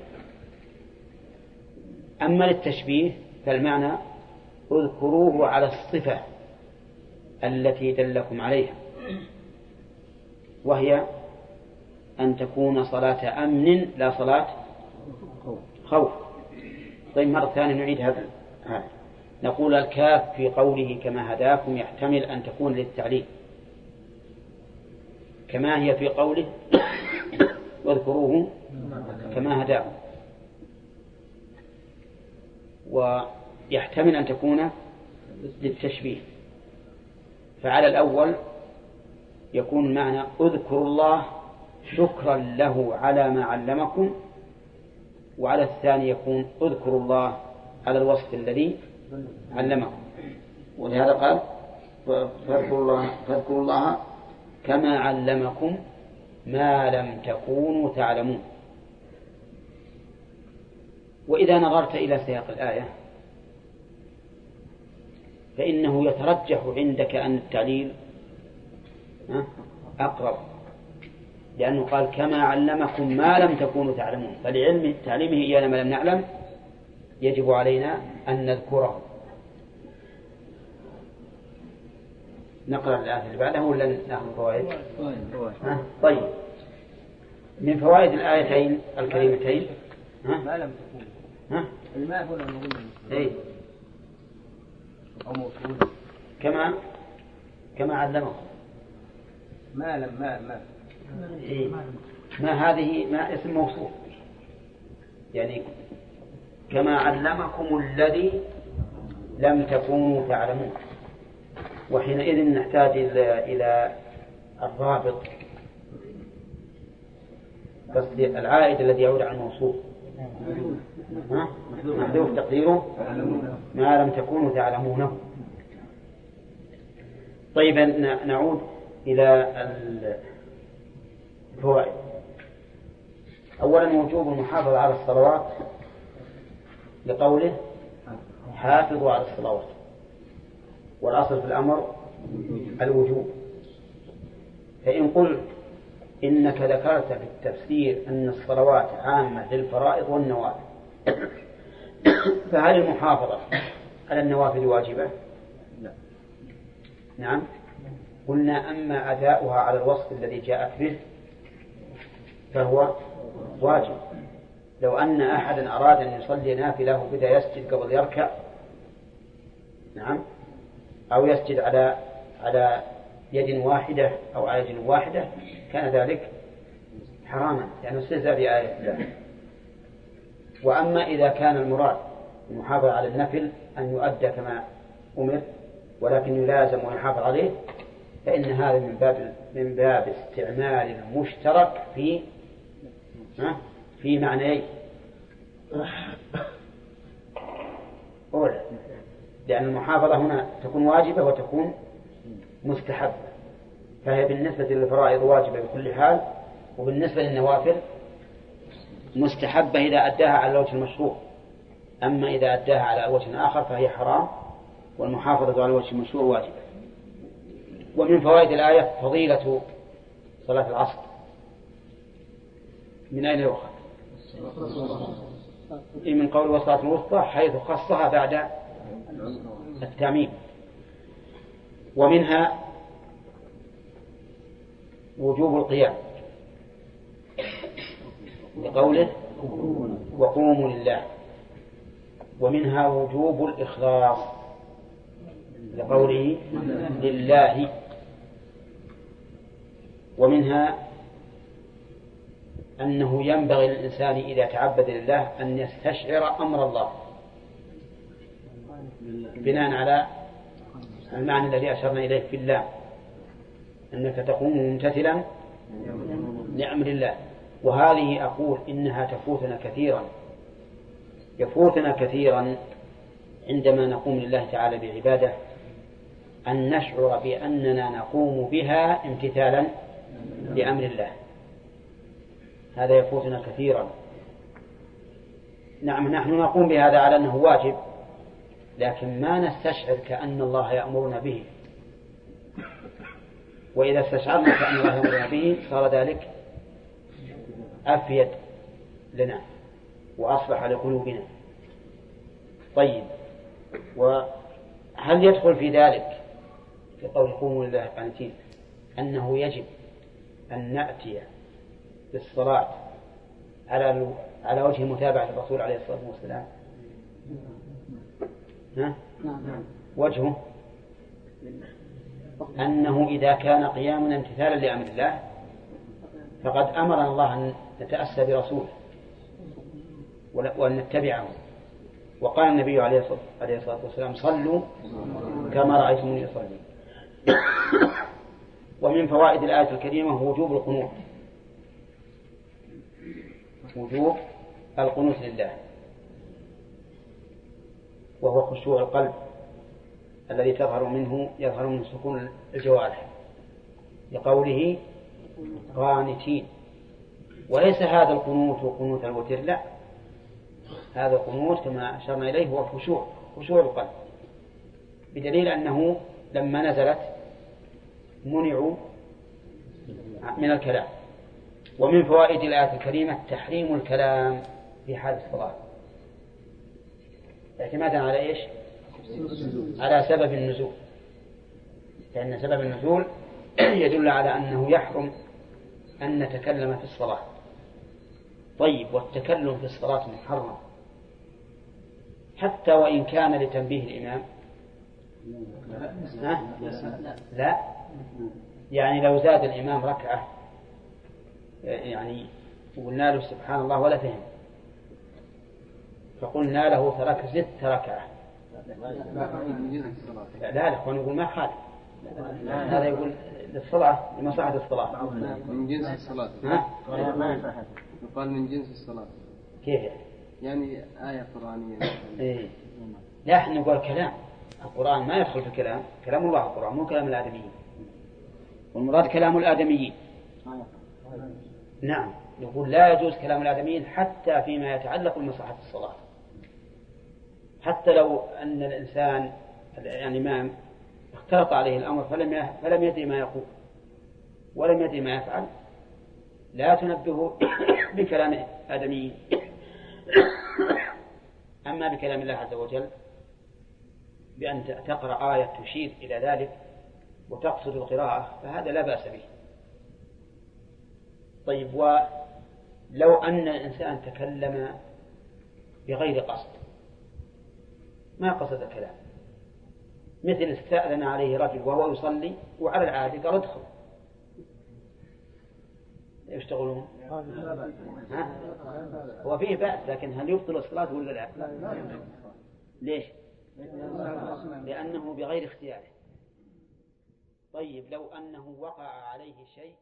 أما للتشبيه فالمعنى اذكروه على الصفة التي دلكم عليها. وهي أن تكون صلاة أمن لا صلاة خوف. طيب مرة ثانية نعيد هذا. نقول الكاف في قوله كما هداكم يحتمل أن تكون للتعليل. كما هي في قوله واذكروه كما هداكم. ويحتمل أن تكون للتشبيه. فعلى الأول يكون المعنى اذكروا الله شكرا له على ما علمكم وعلى الثاني يكون اذكروا الله على الوصف الذي علمكم. ولهذا قال فاذكروا الله, فاذكروا الله كما علمكم ما لم تكونوا تعلمون. وإذا نظرت إلى سياق الآية فإنه يترجح عندك أن التعليل أقرب. لأنه قال كما علمكم ما لم تكونوا تعلمون. فلعلم تعليمه إيانا ما لم نعلم يجب علينا أن نذكره. نقرأ الآية اللي بعدها ولا ناخذ فوائد؟ طيب. من فوائد الآيتين الكريمتين؟ ما لم تكون ها؟ الماء هنا إيه؟ أو موصول كما كما علمكم. ما لم ما ما إيه؟ ما هذه ما اسم موصول يعني كما علمكم الذي لم تكونوا تعلمون. وحينئذ نحتاج إلى الرابط قصدي العائد الذي يعود على الموصول محذوف. تقديره. ما لم تكونوا تعلمونه. طيب نعود إلى الفوائد أولا وجوب المحافظة على الصلوات لقوله حافظوا على الصلوات. والأصل في الأمر الوجوب. فإن قلت إنك ذكرت في التفسير أن الصلوات عامة للفرائض والنوافل فهل المحافظة على النوافل واجبة؟ لا. نعم. قلنا أما أداؤها على الوصف الذي جاءت به فهو واجب. لو أن أحدا أراد أن يصلي نافلة وبدأ يسجد قبل يركع نعم أو يسجد على على يد واحدة أو على يد واحدة كان ذلك حراما لأنه استهزأ بآية. الله وأما إذا كان المراد المحافظة على النفل أن يؤدى كما أمر ولكن يلازم ويحافظ عليه فإن هذا من باب من باب استعمال المشترك في في معنيين أولى لأن المحافظة هنا تكون واجبة وتكون مستحبة. فهي بالنسبة للفرائض واجبة بكل حال وبالنسبة للنوافل مستحبة إذا أداها على الوجه المشروع أما إذا أداها على وجه آخر فهي حرام والمحافظة على الوجه المشروع واجبة. ومن فوائد الآية فضيلة صلاة العصر. من أين يؤخذ؟ من قول وصلاة الوسطى حيث خصها بعد التعميم ومنها وجوب القيام لقوله وقوموا لله. ومنها وجوب الإخلاص. لقوله لله. ومنها أنه ينبغي للإنسان إذا تعبد لله أن يستشعر أمر الله. بناء على المعنى الذي أشرنا إليه في الله. أنك تقوم ممتثلا لأمر الله. وهذه أقول إنها تفوتنا كثيرا. يفوتنا كثيرا عندما نقوم لله تعالى بعبادة أن نشعر بأننا نقوم بها امتثالا لأمر الله. هذا يفوتنا كثيرا. نعم نحن نقوم بهذا على أنه واجب لكن ما نستشعر كأن الله يأمرنا به. وإذا استشعرنا كأن الله يأمرنا به صار ذلك أفيد لنا وأصلح لقلوبنا. طيب وهل يدخل في ذلك في قول قوموا لله قانتين أنه يجب أن نأتي بالصلاة على على وجه متابعة الرسول عليه الصلاة والسلام. ها؟ وجهه أنه إذا كان قيامنا امتثالا لأمر الله فقد أمرنا الله أن نتأسى برسوله وأن نتبعه. وقال النبي عليه الصلاة والسلام صلوا كما رأيتموني أصلي. ومن فوائد الآية الكريمة وجوب القنوت وجوب القنوت لله. وهو خشوع القلب الذي تظهر منه يظهر منه سكون الجوارح. لقوله قانتين. وليس هذا القنوت وقنوت الوتر لا. هذا القنوت كما أشرنا إليه هو خشوع خشوع القلب. بدليل أنه لما نزلت منعوا من الكلام. ومن فوائد الآية الكريمة تحريم الكلام في حال الصلاة. اعتمادا على إيش؟ على سبب النزول. لأن سبب النزول يدل على أنه يحرم أن نتكلم في الصلاة. طيب والتكلم في الصلاة محرم. حتى وإن كان لتنبيه الإمام ها؟ لا. يعني لو زاد الإمام ركعة يعني وقلنا له سبحان الله ولا فهم. فقلنا له ترك زدت ركعة. لا لا الإخوان يقول ما خالف. هذا يقول للصلاة لمصلحة الصلاة. من جنس الصلاة. ها؟ يقال من جنس الصلاة. كيف يعني؟ يعني آية قرآنية. إيه. لا إحنا نقول كلام. القرآن ما يدخل في الكلام كلام الله القرآن مو كلام الآدميين. والمراد كلام الآدميين. نعم. يقول لا يجوز كلام الآدميين حتى فيما يتعلق بمصلحة الصلاة. حتى لو أن الإنسان يعني الإمام اختلط عليه الأمر فلم فلم يدري ما يقول ولم يدري ما يفعل لا تنبهه بكلام آدميين أما بكلام الله عز وجل بأن تقرأ آية تشير إلى ذلك وتقصد القراءة فهذا لا بأس به. طيب ولو أن الإنسان تكلم بغير قصد ما قصد الكلام؟ مثل استأذن عليه رجل وهو يصلي وعلى العادة قال ادخل. يشتغلون ها؟ هو فيه بأس لكن هل يبطل الصلاة ولا لا. ليش؟ لأنه بغير اختياره. طيب لو أنه وقع عليه شيء